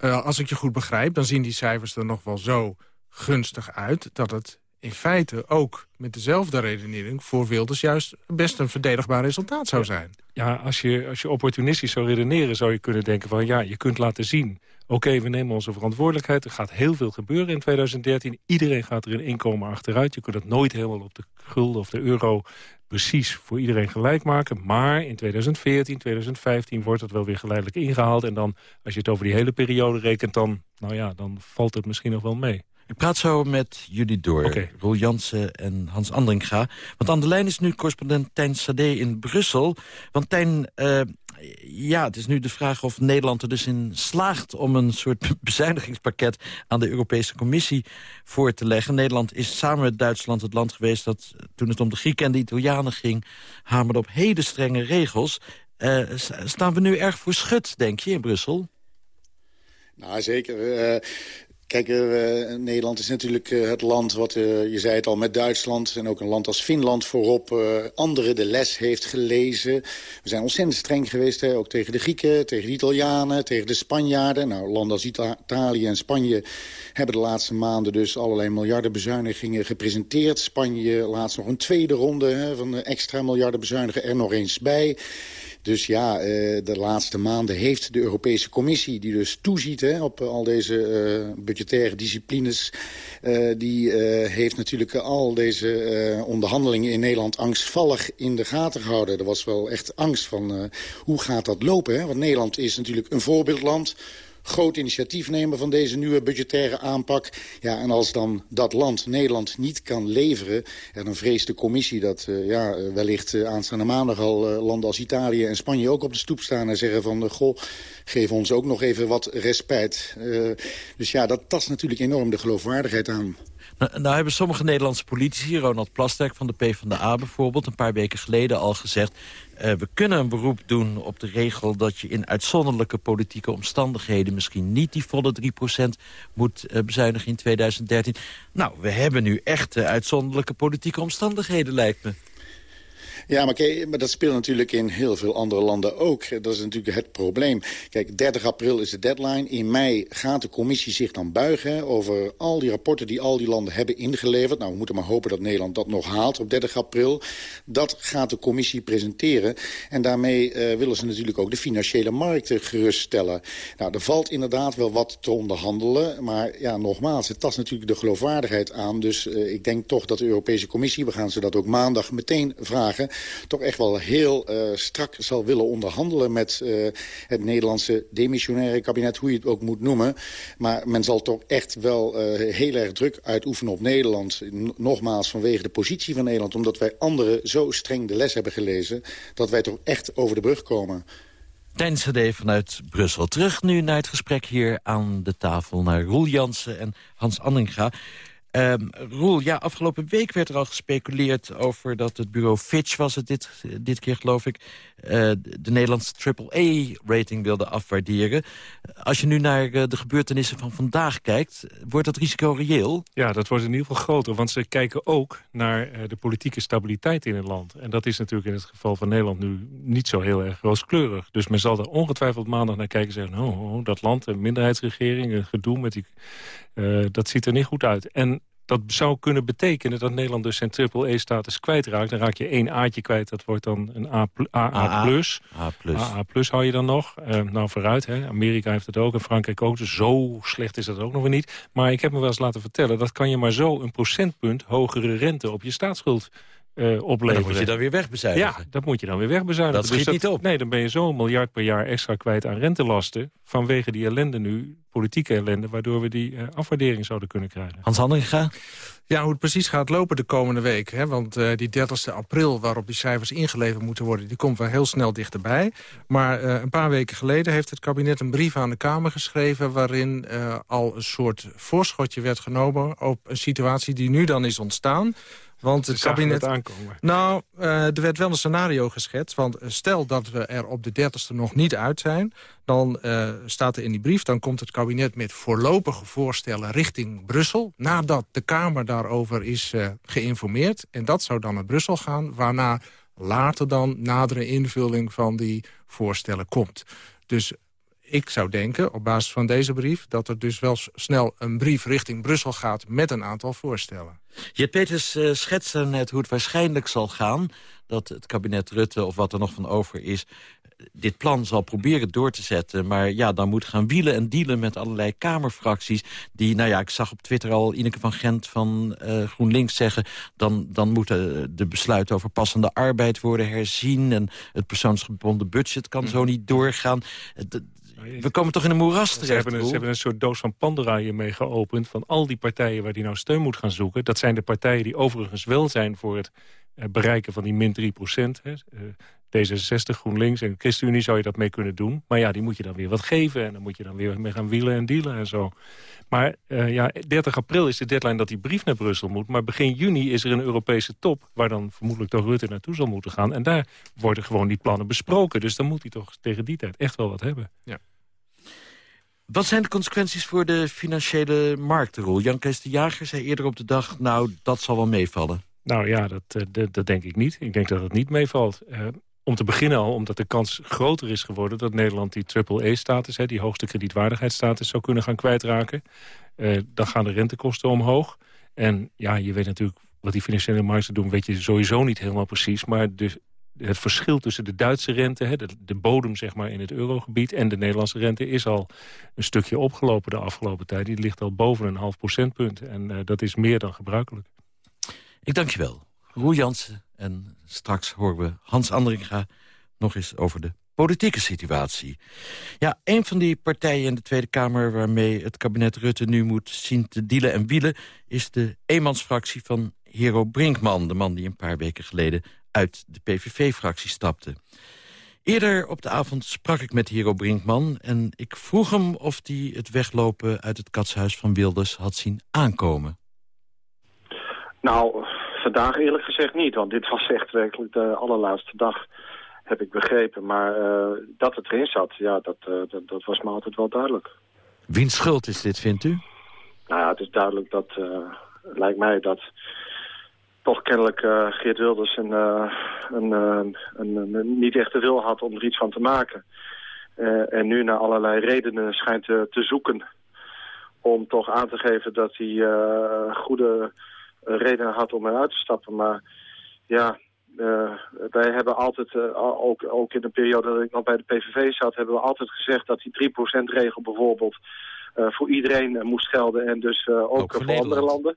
uh, als ik je goed begrijp, dan zien die cijfers er nog wel zo gunstig uit... dat het in feite ook met dezelfde redenering voor Wilders... juist best een verdedigbaar resultaat zou zijn. Ja, als je, als je opportunistisch zou redeneren... zou je kunnen denken van ja, je kunt laten zien... oké, we nemen onze verantwoordelijkheid. Er gaat heel veel gebeuren in 2013. Iedereen gaat er in inkomen achteruit. Je kunt dat nooit helemaal op de gulden of de euro precies voor iedereen gelijk maken. Maar in 2014, 2015 wordt het wel weer geleidelijk ingehaald. En dan, als je het over die hele periode rekent... dan, nou ja, dan valt het misschien nog wel mee. Ik praat zo met jullie door, okay. Roel Jansen en Hans Andringa. Want aan de lijn is nu correspondent Tijn Sade in Brussel. Want Tijn, uh, ja, het is nu de vraag of Nederland er dus in slaagt... om een soort bezuinigingspakket aan de Europese Commissie voor te leggen. Nederland is samen met Duitsland het land geweest... dat toen het om de Grieken en de Italianen ging... hamerde op hele strenge regels. Uh, staan we nu erg voor schut, denk je, in Brussel? Nou, zeker. Uh, Kijk, uh, Nederland is natuurlijk uh, het land wat, uh, je zei het al, met Duitsland... en ook een land als Finland voorop anderen de les heeft gelezen. We zijn ontzettend streng geweest, hè, ook tegen de Grieken, tegen de Italianen... tegen de Spanjaarden. Nou, landen als Italië en Spanje hebben de laatste maanden... dus allerlei miljarden bezuinigingen gepresenteerd. Spanje laatst nog een tweede ronde hè, van extra miljarden bezuinigen er nog eens bij... Dus ja, uh, de laatste maanden heeft de Europese Commissie... die dus toeziet op al deze uh, budgettaire disciplines... Die heeft natuurlijk al deze onderhandelingen in Nederland... angstvallig in de gaten gehouden. Er was wel echt angst van hoe gaat dat lopen. Hè? Want Nederland is natuurlijk een voorbeeldland groot initiatief nemen van deze nieuwe budgettaire aanpak. Ja, en als dan dat land, Nederland, niet kan leveren... en dan vreest de commissie dat uh, ja, wellicht uh, aanstaande maandag al landen als Italië en Spanje ook op de stoep staan... en zeggen van, goh, geef ons ook nog even wat respect. dus ja, dat tast natuurlijk enorm de geloofwaardigheid aan. Nou, nou, hebben sommige Nederlandse politici, Ronald Plasterk van de PvdA bijvoorbeeld... een paar weken geleden al gezegd... Uh, we kunnen een beroep doen op de regel dat je in uitzonderlijke politieke omstandigheden... misschien niet die volle 3% moet uh, bezuinigen in 2013. Nou, we hebben nu echte uitzonderlijke politieke omstandigheden, lijkt me. Ja, maar, kijk, maar dat speelt natuurlijk in heel veel andere landen ook. Dat is natuurlijk het probleem. Kijk, 30 april is de deadline. In mei gaat de commissie zich dan buigen over al die rapporten die al die landen hebben ingeleverd. Nou, we moeten maar hopen dat Nederland dat nog haalt op 30 april. Dat gaat de commissie presenteren. En daarmee uh, willen ze natuurlijk ook de financiële markten geruststellen. Nou, er valt inderdaad wel wat te onderhandelen. Maar ja, nogmaals, het tast natuurlijk de geloofwaardigheid aan. Dus uh, ik denk toch dat de Europese Commissie, we gaan ze dat ook maandag meteen vragen toch echt wel heel uh, strak zal willen onderhandelen... met uh, het Nederlandse demissionaire kabinet, hoe je het ook moet noemen. Maar men zal toch echt wel uh, heel erg druk uitoefenen op Nederland. Nogmaals vanwege de positie van Nederland. Omdat wij anderen zo streng de les hebben gelezen... dat wij toch echt over de brug komen. CD vanuit Brussel. Terug nu naar het gesprek hier aan de tafel... naar Roel Jansen en Hans Anninga. Um, Roel, ja, afgelopen week werd er al gespeculeerd over dat het bureau Fitch was het dit, dit keer, geloof ik, uh, de Nederlandse AAA-rating wilde afwaarderen. Als je nu naar uh, de gebeurtenissen van vandaag kijkt, wordt dat risico reëel? Ja, dat wordt in ieder geval groter, want ze kijken ook naar uh, de politieke stabiliteit in het land. En dat is natuurlijk in het geval van Nederland nu niet zo heel erg rooskleurig. Dus men zal er ongetwijfeld maandag naar kijken en zeggen, oh, oh dat land, een minderheidsregering, een gedoe met die uh, dat ziet er niet goed uit. En dat zou kunnen betekenen dat Nederland dus zijn triple-E-status kwijtraakt. Dan raak je één A'tje kwijt, dat wordt dan een A+. AA, plus. A+. plus. AA plus hou je dan nog. Uh, nou, vooruit, hè. Amerika heeft het ook en Frankrijk ook. Dus zo slecht is dat ook nog weer niet. Maar ik heb me wel eens laten vertellen... dat kan je maar zo een procentpunt hogere rente op je staatsschuld uh, opleveren. dat moet je dan weer wegbezuinigen. Ja, dat moet je dan weer wegbezuinigen. Dat schiet dus niet op. Nee, dan ben je zo'n miljard per jaar extra kwijt aan rentelasten... vanwege die ellende nu, politieke ellende... waardoor we die uh, afwaardering zouden kunnen krijgen. Hans Hanninga? Ja, hoe het precies gaat lopen de komende week. Hè? Want uh, die 30 april waarop die cijfers ingeleverd moeten worden... die komt wel heel snel dichterbij. Maar uh, een paar weken geleden heeft het kabinet een brief aan de Kamer geschreven... waarin uh, al een soort voorschotje werd genomen op een situatie die nu dan is ontstaan... Want het kabinet... aankomen. Nou, uh, er werd wel een scenario geschetst. Want stel dat we er op de 30ste nog niet uit zijn... dan uh, staat er in die brief... dan komt het kabinet met voorlopige voorstellen richting Brussel... nadat de Kamer daarover is uh, geïnformeerd. En dat zou dan naar Brussel gaan... waarna later dan nadere invulling van die voorstellen komt. Dus ik zou denken, op basis van deze brief... dat er dus wel snel een brief richting Brussel gaat met een aantal voorstellen. Jet Peters uh, schetste net hoe het waarschijnlijk zal gaan... dat het kabinet Rutte, of wat er nog van over is... dit plan zal proberen door te zetten. Maar ja, dan moet gaan wielen en dealen met allerlei Kamerfracties... die, nou ja, ik zag op Twitter al Ineke van Gent van uh, GroenLinks zeggen... Dan, dan moeten de besluiten over passende arbeid worden herzien... en het persoonsgebonden budget kan zo niet doorgaan. We komen toch in een moeras terecht, ze hebben, een, ze hebben een soort doos van Pandora hiermee geopend... van al die partijen waar die nou steun moet gaan zoeken. Dat zijn de partijen die overigens wel zijn voor het uh, bereiken van die min 3 procent. Uh, D66, GroenLinks en ChristenUnie zou je dat mee kunnen doen. Maar ja, die moet je dan weer wat geven. En dan moet je dan weer mee gaan wielen en dealen en zo. Maar uh, ja, 30 april is de deadline dat die brief naar Brussel moet. Maar begin juni is er een Europese top... waar dan vermoedelijk toch Rutte naartoe zal moeten gaan. En daar worden gewoon die plannen besproken. Dus dan moet hij toch tegen die tijd echt wel wat hebben. Ja. Wat zijn de consequenties voor de financiële marktenrol? Jan Kees de Jager zei eerder op de dag... nou, dat zal wel meevallen. Nou ja, dat, eh, dat, dat, denk ik niet. Ik denk dat het niet meevalt. Uh, om te beginnen al, omdat de kans groter is geworden... dat Nederland die triple-E-status, die hoogste kredietwaardigheidsstatus... zou kunnen gaan kwijtraken. Uh, dan gaan de rentekosten omhoog. En ja, je weet natuurlijk wat die financiële markten doen... weet je sowieso niet helemaal precies. Maar de, het verschil tussen de Duitse rente, hè, de, de, bodem zeg maar, in het eurogebied... en de Nederlandse rente is al een stukje opgelopen de afgelopen tijd. Die ligt al boven een half procentpunt. En uh, dat is meer dan gebruikelijk. Ik dank je wel. Roel Jansen. En straks horen we Hans Andringa nog eens over de politieke situatie. Ja, een van die partijen in de Tweede Kamer... waarmee het kabinet Rutte nu moet zien te dealen en wielen... is de eenmansfractie van Hero Brinkman. De man die een paar weken geleden uit de PVV-fractie stapte. Eerder op de avond sprak ik met Hero Brinkman... en ik vroeg hem of hij het weglopen uit het katshuis van Wilders had zien aankomen. Nou, vandaag eerlijk gezegd niet, want dit was echt werkelijk de allerlaatste dag, heb ik begrepen. Maar uh, dat het erin zat, ja, dat, uh, dat, dat, was me altijd wel duidelijk. Wiens schuld is dit, vindt u? Nou ja, het is duidelijk dat, uh, lijkt mij dat toch kennelijk Geert Wilders een, een, een, een, niet echte wil had om er iets van te maken. en nu naar allerlei redenen schijnt te zoeken om toch aan te geven dat hij goede reden had om eruit te stappen. Maar ja, uh, wij hebben altijd, uh, ook, ook in de periode dat ik nog bij de PVV zat... hebben we altijd gezegd dat die 3%-regel bijvoorbeeld... Uh, voor iedereen moest gelden en dus ook, ook, voor, voor andere landen.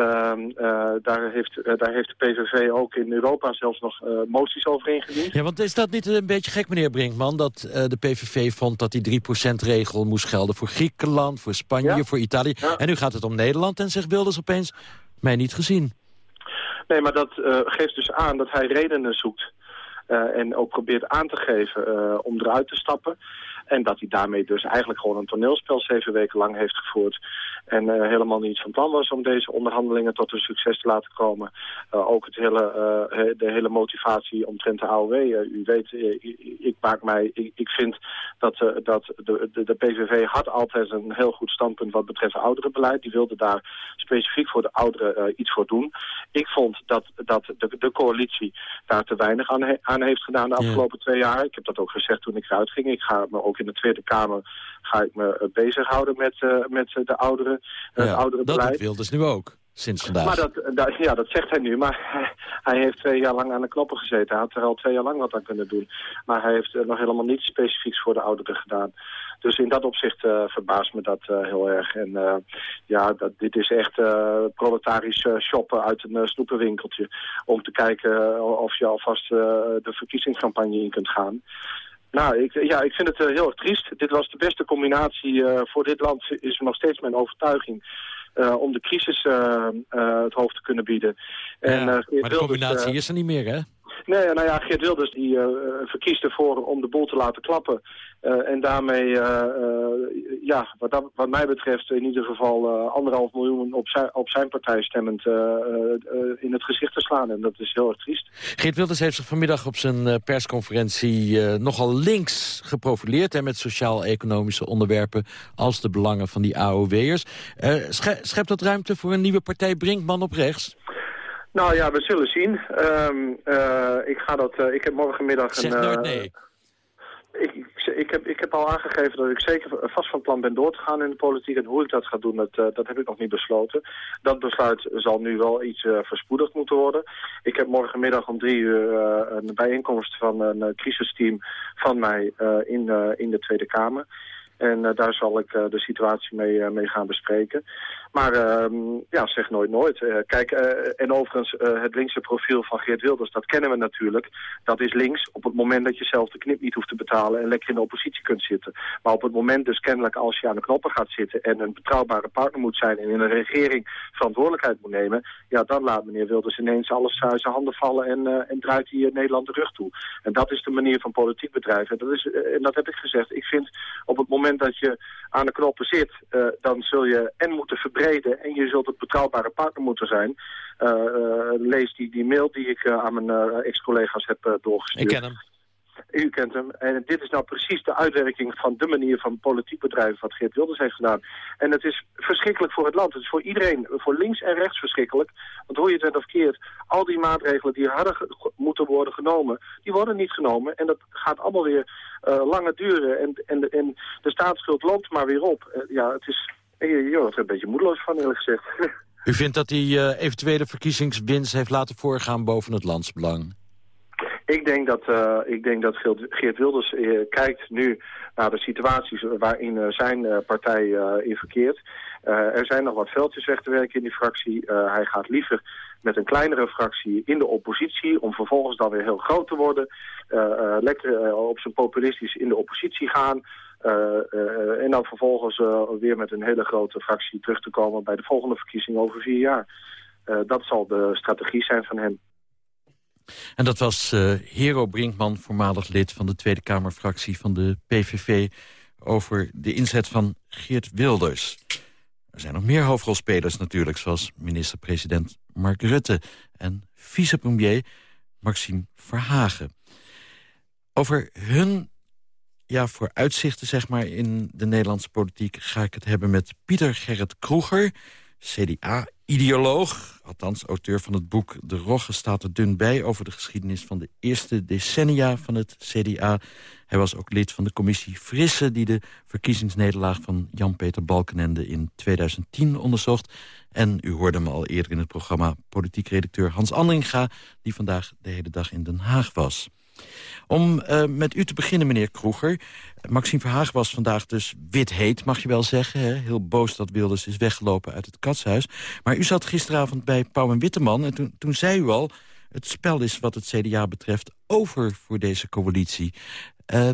Uh, daar, heeft, daar heeft de PVV ook in Europa zelfs nog moties over ingediend. Ja, want is dat niet een beetje gek, meneer Brinkman... dat de PVV vond dat die 3%-regel moest gelden voor Griekenland, voor Spanje, ja? voor Italië. Ja. En nu gaat het om Nederland en zegt Wilders opeens... mij niet gezien. Nee, maar dat geeft dus aan dat hij redenen zoekt. En ook probeert aan te geven om eruit te stappen. En dat hij daarmee dus eigenlijk gewoon een toneelspel zeven weken lang heeft gevoerd. En uh, helemaal niet van plan was om deze onderhandelingen tot een succes te laten komen. Uh, ook het hele, uh, de hele motivatie omtrent de AOW. u weet, ik, maak mij, ik, ik vind dat, dat de, de, de, PVV had altijd een heel goed standpunt wat betreft ouderenbeleid. Die wilde daar specifiek voor de ouderen iets voor doen. Ik vond dat, dat de, de coalitie daar te weinig aan, he, aan heeft gedaan de afgelopen ja. twee jaar. Ik heb dat ook gezegd toen ik eruit ging. Ik ga me ook in de Tweede Kamer ga ik me bezighouden met, met de ouderen ja, oudere dat beleid. Dat dus nu ook, sinds vandaag. Maar dat, dat, ja, dat zegt hij nu. Maar hij heeft twee jaar lang aan de knoppen gezeten. Hij had er al twee jaar lang wat aan kunnen doen. Maar hij heeft nog helemaal niets specifieks voor de ouderen gedaan. Dus in dat opzicht uh, verbaast me dat uh, heel erg. En uh, ja, dat, dit is echt proletarisch shoppen uit een snoepenwinkeltje. Om te kijken of je alvast de verkiezingscampagne in kunt gaan. Nou, ik, ja, ik vind het uh, heel erg triest. Dit was de beste combinatie uh, voor dit land, is nog steeds mijn overtuiging. Uh, om de crisis het hoofd te kunnen bieden. Ja, en, maar de combinatie is er niet meer, hè? Nee, nou ja, Geert Wilders die uh, verkiest ervoor om de boel te laten klappen. Uh, en daarmee, ja, wat, wat mij betreft in ieder geval anderhalf miljoen op zijn, op zijn partij stemmend in het gezicht te slaan. En dat is heel erg triest. Geert Wilders heeft zich vanmiddag op zijn persconferentie nogal links geprofileerd. Hè, met sociaal-economische onderwerpen als de belangen van die AOW'ers. schept dat ruimte voor een nieuwe partij Brinkman op rechts? Nou ja, we zullen zien. Um, uh, ik, ga dat, uh, ik heb morgenmiddag zeg een... Zeg nooit nee. Ik, ik, ik, heb, ik heb al aangegeven dat ik zeker vast van plan ben door te gaan in de politiek. En hoe ik dat ga doen, dat, uh, dat heb ik nog niet besloten. Dat besluit zal nu wel iets uh, verspoedigd moeten worden. Ik heb morgenmiddag om drie uur uh, een bijeenkomst van een crisisteam van mij in, in de Tweede Kamer. En uh, daar zal ik uh, de situatie mee, uh, mee gaan bespreken. Maar ehm, ja, zeg nooit nooit. kijk, en overigens het linkse profiel van Geert Wilders, dat kennen we natuurlijk. Dat is links op het moment dat je zelf de knip niet hoeft te betalen en lekker in de oppositie kunt zitten. Maar op het moment dus kennelijk als je aan de knoppen gaat zitten en een betrouwbare partner moet zijn en in een regering verantwoordelijkheid moet nemen, ja, dan laat meneer Wilders ineens alles uit zijn handen vallen en, en draait hij Nederland de rug toe. En dat is de manier van politiek bedrijven. En dat, is, en dat heb ik gezegd. Ik vind op het moment dat je aan de knoppen zit, uh, dan zul je en moeten verbreden en je zult een betrouwbare partner moeten zijn. Uh, uh, lees die, die mail die ik aan mijn ex-collega's heb doorgestuurd. Ik ken hem. U kent hem. En dit is nou precies de uitwerking van de manier van politiek bedrijven wat Geert Wilders heeft gedaan. En het is verschrikkelijk voor het land. Het is voor iedereen, voor links en rechts verschrikkelijk. Want hoor je het net of keert, al die maatregelen die hadden moeten worden genomen, die worden niet genomen. En dat gaat allemaal weer uh, langer duren. En, en, en de staatsschuld loopt maar weer op. Uh, ja, het is... Je wordt er een beetje moedeloos van, eerlijk gezegd. U vindt dat hij eventuele verkiezingswinst heeft laten voorgaan boven het landsbelang? Ik denk dat, uh, ik denk dat Geert Wilders uh, kijkt nu naar de situaties waarin uh, zijn partij in verkeert. er zijn nog wat veldjes weg te werken in die fractie. hij gaat liever met een kleinere fractie in de oppositie... om vervolgens dan weer heel groot te worden. lekker op zijn populistisch in de oppositie gaan. en dan vervolgens weer met een hele grote fractie terug te komen... bij de volgende verkiezing over vier jaar. dat zal de strategie zijn van hem. En dat was uh, Hero Brinkman, voormalig lid van de Tweede Kamerfractie van de PVV... over de inzet van Geert Wilders. Er zijn nog meer hoofdrolspelers natuurlijk, zoals minister-president Mark Rutte... en vicepremier Maxime Verhagen. Over hun ja, vooruitzichten zeg maar, in de Nederlandse politiek... ga ik het hebben met Pieter Gerrit Kroeger, CDA ideoloog, althans auteur van het boek De Rogge staat er dun bij... over de geschiedenis van de eerste decennia van het CDA. Hij was ook lid van de commissie Frisse... die de verkiezingsnederlaag van Jan-Peter Balkenende in 2010 onderzocht. En u hoorde me al eerder in het programma politiek redacteur Hans Andringa... die vandaag de hele dag in Den Haag was. Om uh, met u te beginnen, meneer Kroeger. Maxime Verhaag was vandaag dus wit heet, mag je wel zeggen. Hè? Heel boos dat Wilders is weggelopen uit het katshuis. Maar u zat gisteravond bij Pauw en Witteman en toen, toen zei u al... het spel is wat het CDA betreft over voor deze coalitie. Uh,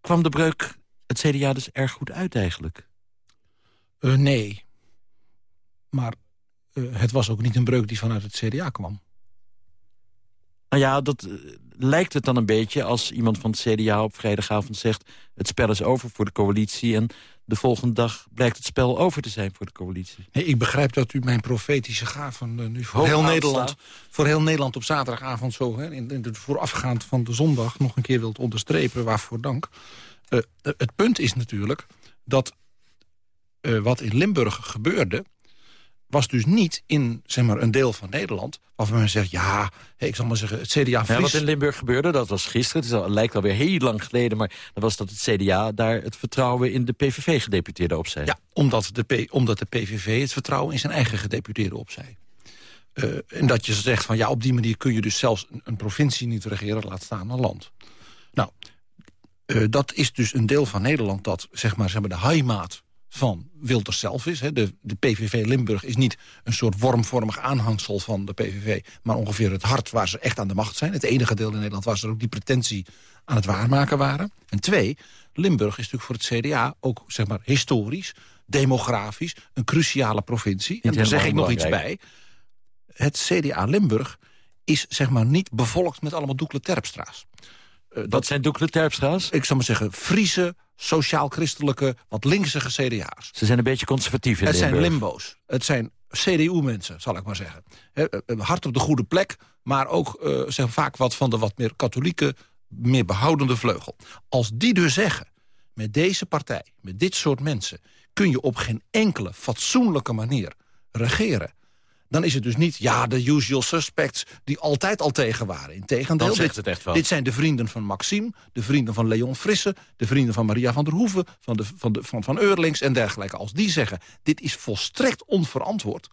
kwam de breuk het CDA dus erg goed uit eigenlijk? Uh, nee. Maar het was ook niet een breuk die vanuit het CDA kwam. Nou ja, dat uh, lijkt het dan een beetje als iemand van het CDA op vrijdagavond zegt... het spel is over voor de coalitie en de volgende dag blijkt het spel over te zijn voor de coalitie. Nee, ik begrijp dat u mijn profetische gaven uh, nu voor heel, Nederland, voor heel Nederland op zaterdagavond zo... Hè, in, in de voorafgaand van de zondag nog een keer wilt onderstrepen, waarvoor dank. Uh, het punt is natuurlijk dat wat in Limburg gebeurde was dus niet in zeg maar, een deel van Nederland... waarvan men zegt, ja, ik zal maar zeggen, het CDA... Ja, wat in Limburg gebeurde, dat was gisteren. Het, is al, het lijkt alweer heel lang geleden... maar dat was dat het CDA daar het vertrouwen in de PVV-gedeputeerde opzij. Ja, omdat de, P, omdat de PVV het vertrouwen in zijn eigen gedeputeerde opzij. Uh, en dat je zegt van, ja, op die manier kun je dus zelfs een, een provincie niet regeren... laat staan een land. Nou, uh, dat is dus een deel van Nederland dat, zeg maar, zeg maar de heimaat van Wilders zelf is. Hè. De, de PVV Limburg is niet een soort wormvormig aanhangsel van de PVV... maar ongeveer het hart waar ze echt aan de macht zijn. Het enige deel in Nederland waar ze ook die pretentie aan het waarmaken waren. En twee, Limburg is natuurlijk voor het CDA ook zeg maar, historisch, demografisch... een cruciale provincie. en daar zeg ik nog iets bij. Het CDA Limburg is zeg maar niet bevolkt met allemaal Doekle Terpstra's. Uh, dat zijn Doekle Terpstra's? Ik zou maar zeggen, Friese, sociaal-christelijke, wat linkse CDA's. Ze zijn een beetje conservatief in Het zijn limbo's. Het zijn CDU-mensen, zal ik maar zeggen. hard op de goede plek, maar ook uh, zeg, vaak wat van de wat meer katholieke, meer behoudende vleugel. Als die dus zeggen, met deze partij, met dit soort mensen... kun je op geen enkele fatsoenlijke manier regeren dan is het dus niet, ja, de usual suspects... die altijd al tegen waren. Integendeel, dan zegt het echt wel. dit zijn de vrienden van Maxime, de vrienden van Leon Frisse... de vrienden van Maria van der Hoeven, van, de, van, de, van, van Eurlings en dergelijke. Als die zeggen, dit is volstrekt onverantwoord...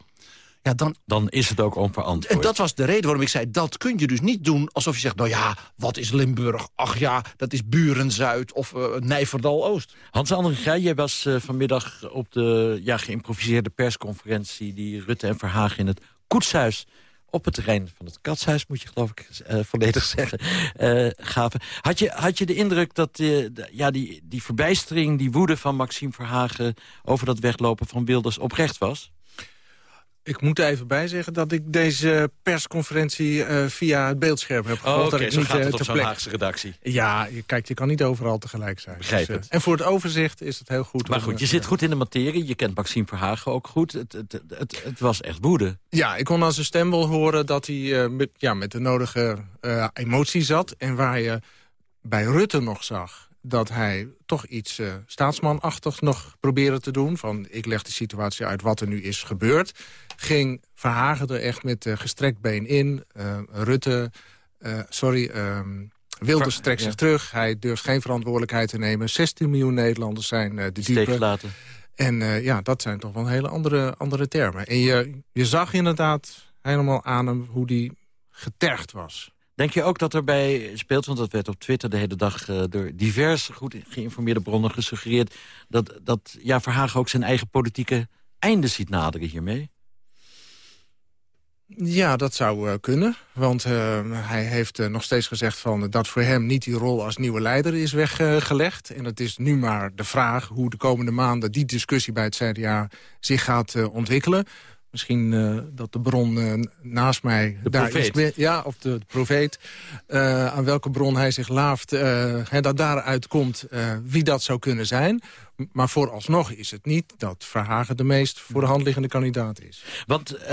Ja, dan, dan is het ook onverantwoord. En dat was de reden waarom ik zei, dat kun je dus niet doen... alsof je zegt, nou ja, wat is Limburg? Ach ja, dat is Buren-Zuid of uh, Nijverdal-Oost. Hans Andringa, jij was uh, vanmiddag op de ja, geïmproviseerde persconferentie... die Rutte en Verhagen in het Koetshuis op het terrein van het Katshuis, moet je geloof ik uh, volledig zeggen, uh, gaven. Had je, had je de indruk dat uh, ja, die, die verbijstering, die woede van Maxime Verhagen... over dat weglopen van Wilders oprecht was? Ik moet er even bij zeggen dat ik deze persconferentie uh, via het beeldscherm heb gevolgd. Oh, okay, dat ik zo niet, gaat het op zo'n. Haagse redactie. Ja, je, kijk, je kan niet overal tegelijk zijn. Begrijp dus, het. en voor het overzicht is het heel goed. Maar goed, je zit goed in de materie. Je kent Maxime Verhagen ook goed. Het, het, het, het was echt woede. Ja, ik kon aan zijn stem wel horen dat hij uh, met, ja, met de nodige emotie zat. En waar je bij Rutte nog zag dat hij toch iets uh, staatsmanachtig nog probeerde te doen. Van ik leg de situatie uit wat er nu is gebeurd. Ging Verhagen er echt met uh, gestrekt been in. Uh, Rutte, sorry, um, Wilders trekt zich terug. Hij durft geen verantwoordelijkheid te nemen. 16 miljoen Nederlanders zijn de dupe. En ja, dat zijn toch wel hele andere, andere termen. En je, je zag inderdaad helemaal aan hem hoe die getergd was. Denk je ook dat erbij speelt, want dat werd op Twitter de hele dag... Uh, door diverse goed geïnformeerde bronnen gesuggereerd... dat, dat ja, Verhagen ook zijn eigen politieke einde ziet naderen hiermee? Ja, dat zou uh, kunnen. Want uh, hij heeft nog steeds gezegd van, dat voor hem niet die rol als nieuwe leider is weggelegd. en het is nu maar de vraag hoe de komende maanden die discussie bij het CDA zich gaat ontwikkelen. Misschien uh, dat de bron uh, naast mij... De daar. Is, ja, of de, de profeet. Uh, aan welke bron hij zich laaft. Dat daaruit komt wie dat zou kunnen zijn. Maar vooralsnog is het niet dat Verhagen de meest voor de hand liggende kandidaat is. Want, uh,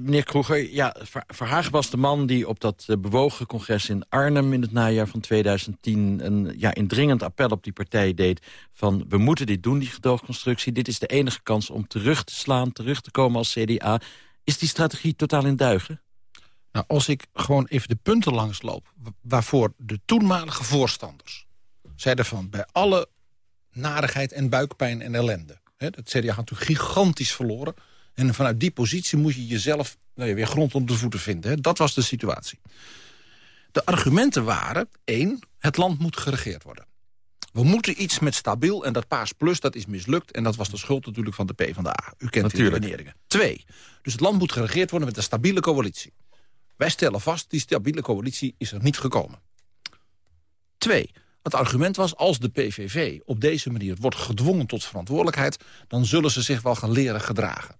meneer Kroeger, ja, Verhagen was de man die op dat uh, bewogen congres in Arnhem... in het najaar van 2010 een ja, indringend appel op die partij deed... van we moeten dit doen, die gedoogconstructie. Dit is de enige kans om terug te slaan, terug te komen als CDA. Is die strategie totaal in duigen? Nou, als ik gewoon even de punten langsloop... waarvoor de toenmalige voorstanders zeiden van... bij alle narigheid en buikpijn en ellende. Het CDA had natuurlijk gigantisch verloren. En vanuit die positie moet je jezelf nou weer grond om de voeten vinden. Dat was de situatie. De argumenten waren, één, het land moet geregeerd worden. We moeten iets met stabiel en dat Paars Plus, dat is mislukt. En dat was de schuld natuurlijk van de PvdA. U kent die redeneringen. Twee, dus het land moet geregeerd worden met een stabiele coalitie. Wij stellen vast, die stabiele coalitie is er niet gekomen. Twee, het argument was, als de PVV op deze manier wordt gedwongen tot verantwoordelijkheid... dan zullen ze zich wel gaan leren gedragen.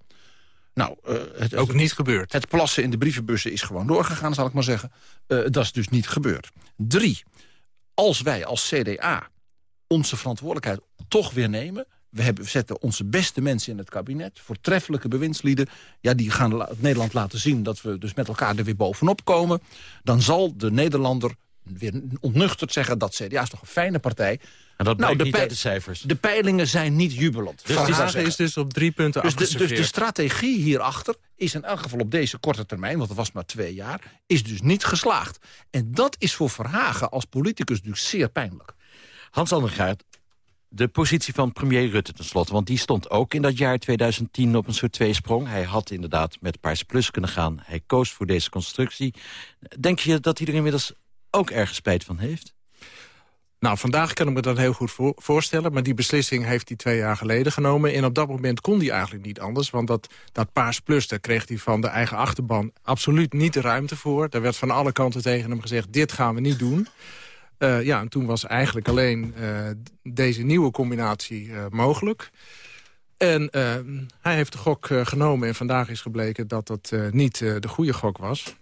Nou, uh, het, Ook niet gebeurd. Het plassen in de brievenbussen is gewoon doorgegaan, zal ik maar zeggen. Uh, dat is dus niet gebeurd. Drie, als wij als CDA onze verantwoordelijkheid toch weer nemen... we, hebben, we zetten onze beste mensen in het kabinet, voortreffelijke bewindslieden... ja, die gaan het Nederland laten zien dat we dus met elkaar er weer bovenop komen... dan zal de Nederlander weer ontnuchterd zeggen... dat CDA is toch een fijne partij. En dat nou, de niet uit de cijfers. De peilingen zijn niet jubelend. Dus Verhagen is dus op drie punten dus de, dus de strategie hierachter is in elk geval op deze korte termijn... want het was maar twee jaar, is dus niet geslaagd. En dat is voor Verhagen als politicus dus zeer pijnlijk. Hans Andergaard, de positie van premier Rutte tenslotte. Want die stond ook in dat jaar 2010 op een soort tweesprong. Hij had inderdaad met Paars Plus kunnen gaan. Hij koos voor deze constructie. Denk je dat hij er inmiddels ook ergens spijt van heeft? Nou, vandaag kan ik me dat heel goed voorstellen. Maar die beslissing heeft hij twee jaar geleden genomen. En op dat moment kon hij eigenlijk niet anders. Want dat, dat Paars Plus, daar kreeg hij van de eigen achterban absoluut niet de ruimte voor. Daar werd van alle kanten tegen hem gezegd, dit gaan we niet doen. Uh, ja, en toen was eigenlijk alleen uh, deze nieuwe combinatie uh, mogelijk. En hij heeft de gok genomen en vandaag is gebleken dat dat niet de goede gok was.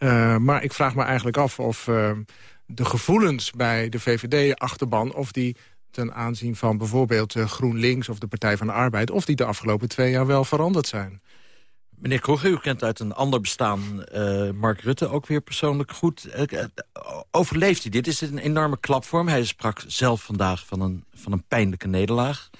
Uh, maar ik vraag me eigenlijk af of uh, de gevoelens bij de VVD-achterban... of die ten aanzien van bijvoorbeeld uh, GroenLinks of de Partij van de Arbeid... of die de afgelopen twee jaar wel veranderd zijn. Meneer Kroeger, u kent uit een ander bestaan Mark Rutte ook weer persoonlijk goed. overleeft hij dit? Is dit een enorme klap voor hem? Hij sprak zelf vandaag van een, van een pijnlijke nederlaag.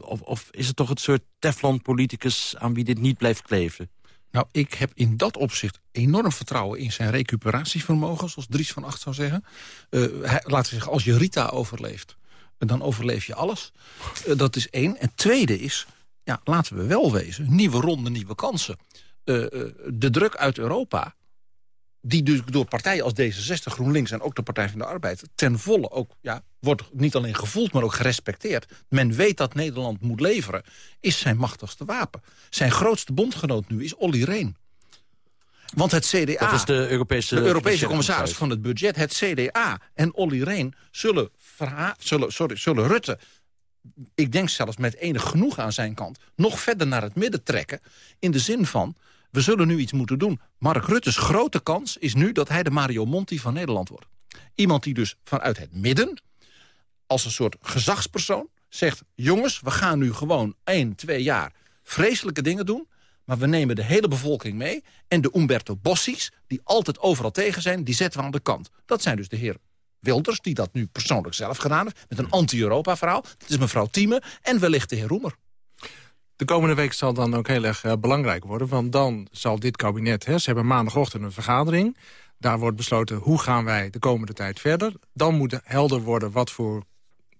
of, of is het toch het soort Teflon-politicus aan wie dit niet blijft kleven? Nou, ik heb in dat opzicht enorm vertrouwen in zijn recuperatievermogen... zoals Dries van Acht zou zeggen. Uh, laten we zeggen, als je Rita overleeft, dan overleef je alles. Uh, dat is één. En tweede is, ja, laten we wel wezen, nieuwe ronde, nieuwe kansen. De druk uit Europa die dus door partijen als D66, GroenLinks en ook de Partij van de Arbeid... ten volle ook, ja, wordt niet alleen gevoeld, maar ook gerespecteerd. Men weet dat Nederland moet leveren, is zijn machtigste wapen. Zijn grootste bondgenoot nu is Olly Reen. Want het CDA... Dat is de Europese, de Europese commissaris van het budget. Het CDA en Olly Reen zullen, zullen, sorry, zullen Rutte... ik denk zelfs met enig genoeg aan zijn kant... nog verder naar het midden trekken. In de zin van, we zullen nu iets moeten doen. Mark Rutte's grote kans is nu dat hij de Mario Monti van Nederland wordt. Iemand die dus vanuit het midden, als een soort gezagspersoon... zegt, jongens, we gaan nu gewoon één, twee jaar vreselijke dingen doen... maar we nemen de hele bevolking mee. En de Umberto Bossi's, die altijd overal tegen zijn, die zetten we aan de kant. Dat zijn dus de heer Wilders, die dat nu persoonlijk zelf gedaan heeft... met een anti-Europa-verhaal. Het is mevrouw Thieme en wellicht de heer Roemer. De komende week zal dan ook heel erg uh, belangrijk worden. Want dan zal dit kabinet... Hè, ze hebben maandagochtend een vergadering. Daar wordt besloten hoe gaan wij de komende tijd verder. Dan moet helder worden wat voor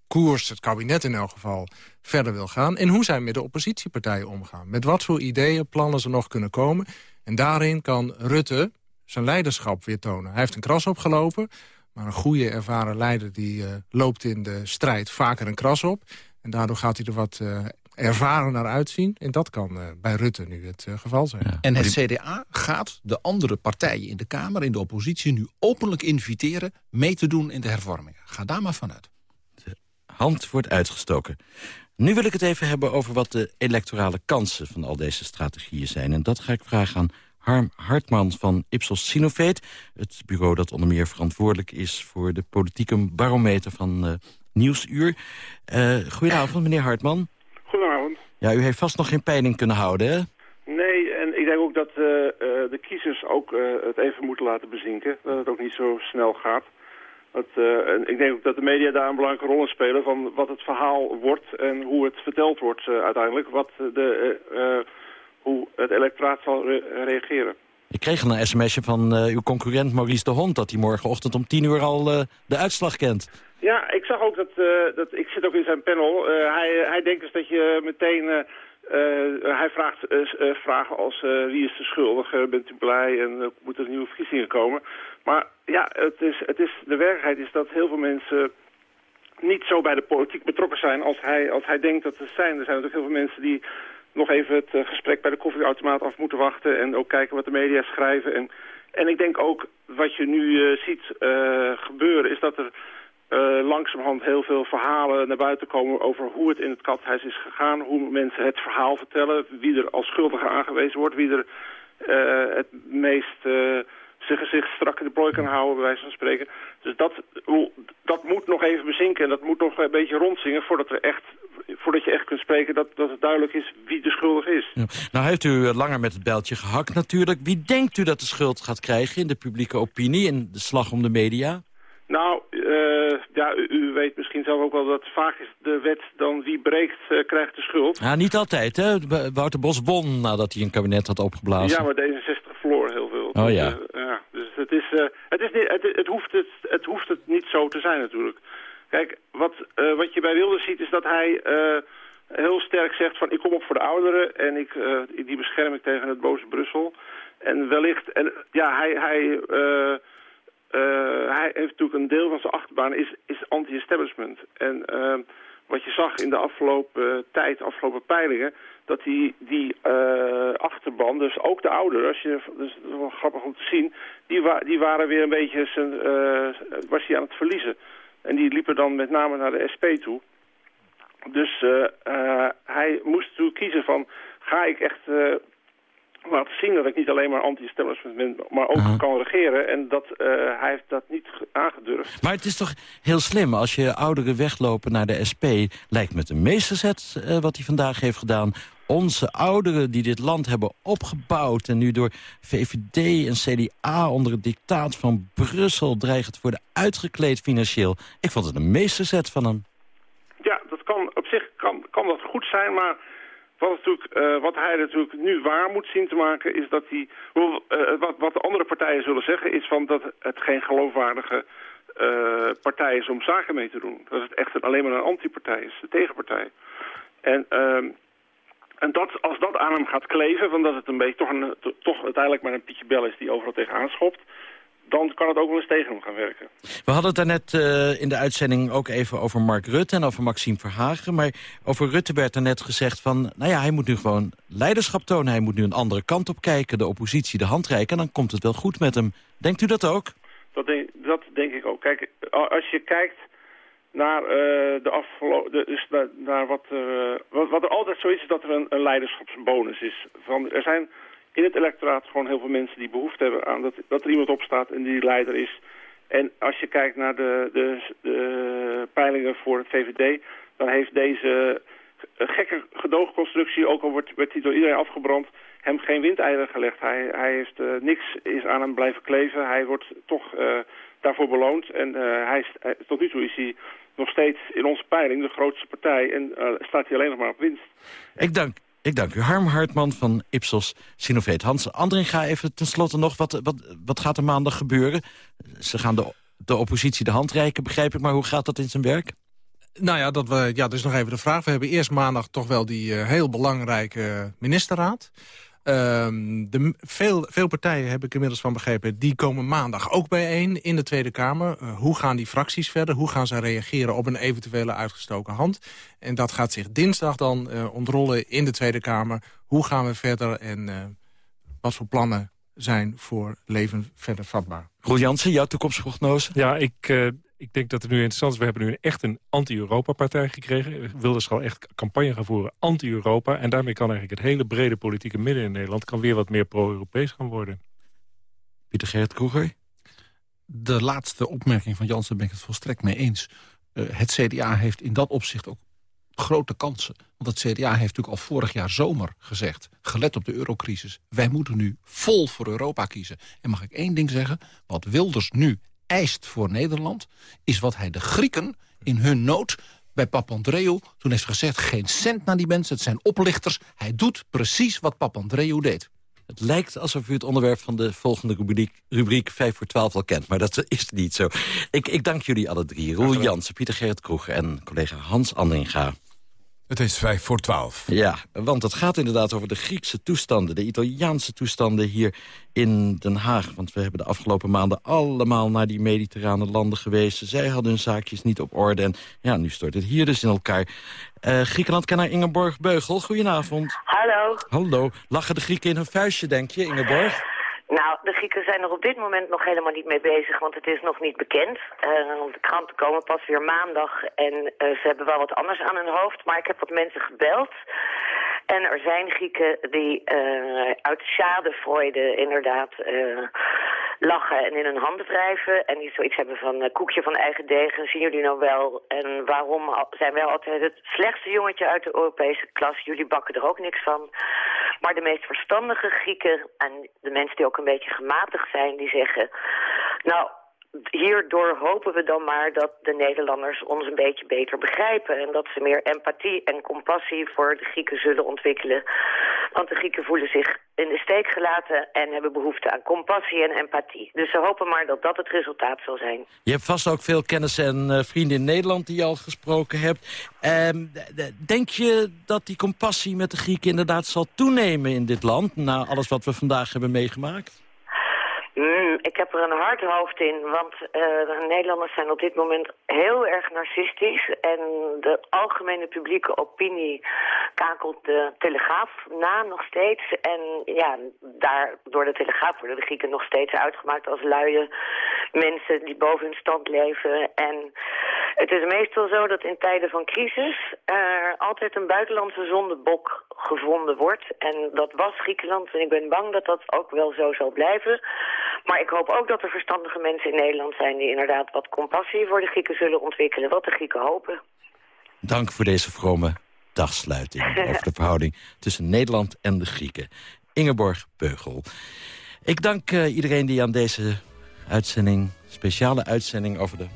koers het kabinet in elk geval verder wil gaan. En hoe zij met de oppositiepartijen omgaan. Met wat voor ideeën, plannen ze nog kunnen komen. En daarin kan Rutte zijn leiderschap weer tonen. Hij heeft een kras opgelopen. Maar een goede, ervaren leider die uh, loopt in de strijd vaker een kras op. En daardoor gaat hij er wat uh, ervaren naar uitzien. En dat kan uh, bij Rutte nu het geval zijn. En het CDA gaat de andere partijen in de Kamer, in de oppositie... nu openlijk inviteren mee te doen in de hervormingen. Ga daar maar vanuit. De hand wordt uitgestoken. Nu wil ik het even hebben over wat de electorale kansen van al deze strategieën zijn. En dat ga ik vragen aan Harm Hartman van Ipsos Sinovate. Het bureau dat onder meer verantwoordelijk is... voor de politieke barometer van uh, Nieuwsuur. Uh, goedenavond, meneer Hartman. Goedenavond. Ja, u heeft vast nog geen peiling kunnen houden, hè? Nee, en ik denk ook dat uh, de kiezers ook het even moeten laten bezinken. Dat het ook niet zo snel gaat. Dat, en ik denk ook dat de media daar een belangrijke rol in spelen... van wat het verhaal wordt en hoe het verteld wordt uiteindelijk. Wat de hoe het electoraat zal re reageren. Ik kreeg een sms'je van uh, uw concurrent Maurice de Hond... dat hij morgenochtend om tien uur al uh, de uitslag kent. Ja, ik zag ook dat... Uh, dat ik zit ook in zijn panel. hij, hij denkt dus dat je meteen... hij vraagt vragen als wie is de schuldige, bent u blij en moeten er nieuwe verkiezingen komen. Maar ja, het is, het is, de werkelijkheid is dat heel veel mensen niet zo bij de politiek betrokken zijn als hij, als hij denkt dat ze zijn. Er zijn natuurlijk heel veel mensen die nog even het eh, gesprek bij de koffieautomaat af moeten wachten... en ook kijken wat de media schrijven. En, en ik denk ook, wat je nu uh, ziet uh, gebeuren... is dat er uh, langzamerhand heel veel verhalen naar buiten komen... over hoe het in het kathuis is gegaan. Hoe mensen het verhaal vertellen. Wie er als schuldige aangewezen wordt. Wie er het meest zijn gezicht strak in de plooi kan houden, bij wijze van spreken. Dus dat, dat moet nog even bezinken en dat moet nog een beetje rondzingen... voordat, er echt, voordat je echt kunt spreken dat, dat het duidelijk is wie de schuldige is. Ja. Nou heeft u eh, langer met het bijltje gehakt natuurlijk. Wie denkt u dat de schuld gaat krijgen in de publieke opinie... in de slag om de media? Nou, uh, ja, u, u, weet misschien zelf ook wel dat vaak is de wet dan wie breekt uh, krijgt de schuld. Ja, niet altijd, hè? Wouter Bos won nadat hij een kabinet had opgeblazen. Ja, maar D66 verloor heel veel. Oh ja. Uh, ja dus het, is, het, is niet, het, het, hoeft het, het hoeft het niet zo te zijn natuurlijk. Kijk, wat, wat je bij Wilders ziet is dat hij heel sterk zegt van ik kom op voor de ouderen en ik, die bescherm ik tegen het boze Brussel. En wellicht, en ja, hij... hij hij heeft natuurlijk een deel van zijn achterbaan is, is anti-establishment. En wat je zag in de afgelopen tijd, afgelopen peilingen, dat die, die uh, achterban, dus ook de ouderen, als je, dus dat is wel grappig om te zien, die, wa die waren weer een beetje zijn, was hij aan het verliezen. En die liepen dan met name naar de SP toe. Dus hij moest natuurlijk kiezen van, ga ik echt laten zien dat ik niet alleen maar anti-establishment ben, maar ook uh -huh. kan regeren. En dat, uh, hij heeft dat niet aangedurfd. Maar het is toch heel slim als je ouderen weglopen naar de SP... lijkt me een meesterzet uh, wat hij vandaag heeft gedaan. Onze ouderen die dit land hebben opgebouwd... en nu door VVD en CDA onder het dictaat van Brussel... dreigen te worden uitgekleed financieel. Ik vond het een meesterzet van hem. Ja, dat kan, op zich kan, kan dat goed zijn, maar wat, uh, wat hij natuurlijk nu waar moet zien te maken is dat hij... Uh, wat, wat de andere partijen zullen zeggen is van dat het geen geloofwaardige uh, partij is om zaken mee te doen. Dat het echt alleen maar een antipartij is, de tegenpartij. En, en dat, als dat aan hem gaat kleven, van dat het een beetje toch, een, toch uiteindelijk maar een Pietje Bel is die overal tegenaan schopt dan kan het ook wel eens tegen hem gaan werken. We hadden het daarnet uh, in de uitzending ook even over Mark Rutte en over Maxime Verhagen. Maar over Rutte werd er net gezegd van, nou ja, hij moet nu gewoon leiderschap tonen. Hij moet nu een andere kant op kijken, de oppositie de hand reiken. En dan komt het wel goed met hem. Denkt u dat ook? Dat denk, dat denk ik ook. Kijk, als je kijkt naar uh, de afgelopen... Dus naar, wat, uh, wat, wat, er altijd zo is, is dat er een, een leiderschapsbonus is. Van, er zijn in het electoraat gewoon heel veel mensen die behoefte hebben aan dat, dat er iemand opstaat en die leider is. En als je kijkt naar de, de, de peilingen voor het VVD, dan heeft deze gekke gedoogconstructie, ook al wordt, werd die door iedereen afgebrand, hem geen windeieren gelegd. Hij, hij heeft, niks is aan hem blijven kleven. Hij wordt toch daarvoor beloond. En hij, tot nu toe is hij nog steeds in onze peiling de grootste partij. En staat hij alleen nog maar op winst. Ik dank ik dank u. Harm Hartman van Ipsos Sinoveet. Hans Andringa, even tenslotte nog. Wat, wat, wat gaat er maandag gebeuren? Ze gaan de, de oppositie de hand reiken, begrijp ik. Maar hoe gaat dat in zijn werk? Nou ja, dat we, ja, dat is nog even de vraag. We hebben eerst maandag toch wel die uh, heel belangrijke ministerraad. Ehm, de, veel, veel partijen, heb ik inmiddels van begrepen... die komen maandag ook bijeen in de Tweede Kamer. Uh, hoe gaan die fracties verder? Hoe gaan ze reageren op een eventuele uitgestoken hand? En dat gaat zich dinsdag dan uh, ontrollen in de Tweede Kamer. Hoe gaan we verder en uh, wat voor plannen zijn voor leven verder vatbaar? Roel Jansen, jouw toekomstprognose? Ja, ik ik denk dat het nu interessant is. We hebben nu echt een anti-Europa-partij gekregen. Wilde al echt campagne gaan voeren anti-Europa. En daarmee kan eigenlijk het hele brede politieke midden in Nederland... kan weer wat meer pro-Europees gaan worden. Pieter Gerrit Kroeger? De laatste opmerking van Jansen ben ik het volstrekt mee eens. Uh, het CDA heeft in dat opzicht ook grote kansen. Want het CDA heeft natuurlijk al vorig jaar zomer gezegd... gelet op de eurocrisis, wij moeten nu vol voor Europa kiezen. En mag ik één ding zeggen? Wat Wilders nu eist voor Nederland... is wat hij de Grieken in hun nood bij Papandreou toen heeft gezegd... geen cent naar die mensen, het zijn oplichters. Hij doet precies wat Papandreou deed. Het lijkt alsof u het onderwerp van de volgende rubriek, rubriek 5 voor 12 al kent. Maar dat is niet zo. Ik, ik dank jullie alle drie. Roel Jansen, Pieter Gerrit Kroeger en collega Hans Andringa. Het is vijf voor twaalf. Ja, want het gaat inderdaad over de Griekse toestanden... de Italiaanse toestanden hier in Den Haag. Want we hebben de afgelopen maanden allemaal naar die mediterrane landen geweest. Zij hadden hun zaakjes niet op orde. En ja, nu stort het hier dus in elkaar. Uh, Griekenland-kenner Ingeborg Beugel, goedenavond. Hallo. Hallo. Lachen de Grieken in hun vuistje, denk je, Ingeborg? Nou, de Grieken zijn er op dit moment nog helemaal niet mee bezig, want het is nog niet bekend. Uh, de kranten komen pas weer maandag en uh, ze hebben wel wat anders aan hun hoofd. Maar ik heb wat mensen gebeld. En er zijn Grieken die uh, uit schadevreude inderdaad lachen en in hun handen wrijven. En die zoiets hebben van koekje van eigen degen, zien jullie nou wel? En waarom zijn wij altijd het slechtste jongetje uit de Europese klas? Jullie bakken er ook niks van. Maar de meest verstandige Grieken en de mensen die ook een beetje gematigd zijn, die zeggen... nou, hierdoor hopen we dan maar dat de Nederlanders ons een beetje beter begrijpen. En dat ze meer empathie en compassie voor de Grieken zullen ontwikkelen. Want de Grieken voelen zich in de steek gelaten en hebben behoefte aan compassie en empathie. Dus ze hopen maar dat dat het resultaat zal zijn. Je hebt vast ook veel kennis en uh, vrienden in Nederland die je al gesproken hebt. Uh, denk je dat die compassie met de Grieken inderdaad zal toenemen in dit land... na alles wat we vandaag hebben meegemaakt? Mm, ik heb er een hard hoofd in, want uh, de Nederlanders zijn op dit moment heel erg narcistisch. En de algemene publieke opinie kakelt de Telegraaf na nog steeds. En ja, daar, door de Telegraaf worden de Grieken nog steeds uitgemaakt als luie mensen die boven hun stand leven. En het is meestal zo dat in tijden van crisis er altijd een buitenlandse zondebok gevonden wordt. En dat was Griekenland en ik ben bang dat dat ook wel zo zal blijven. Maar ik hoop ook dat er verstandige mensen in Nederland zijn... die inderdaad wat compassie voor de Grieken zullen ontwikkelen. Wat de Grieken hopen. Dank voor deze vrome dagsluiting over de verhouding tussen Nederland en de Grieken. Ingeborg Beugel. Ik dank uh, iedereen die aan deze uitzending, speciale uitzending... over de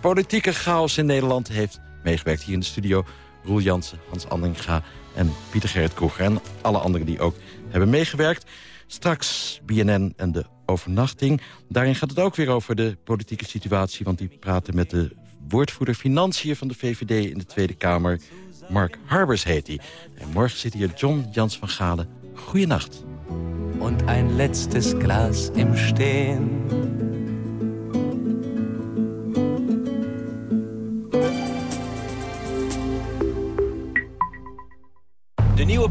politieke chaos in Nederland heeft meegewerkt. Hier in de studio Roel Jansen, Hans Andinga en Pieter Gerrit Kroeger... en alle anderen die ook hebben meegewerkt. Straks BNN en de overnachting. Daarin gaat het ook weer over de politieke situatie... want die praten met de woordvoerder Financiën van de VVD in de Tweede Kamer. Mark Harbers heet hij. En morgen zit hier John Jans van Galen. Goeienacht. En een letztes Glas im Steen.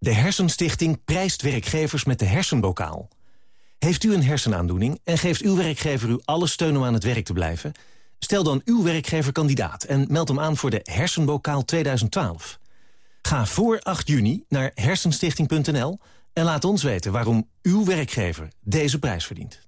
De Hersenstichting prijst werkgevers met de hersenbokaal. Heeft u een hersenaandoening en geeft uw werkgever u alle steun om aan het werk te blijven? Stel dan uw werkgever kandidaat en meld hem aan voor de Hersenbokaal 2012. Ga voor 8 juni naar hersenstichting.nl en laat ons weten waarom uw werkgever deze prijs verdient.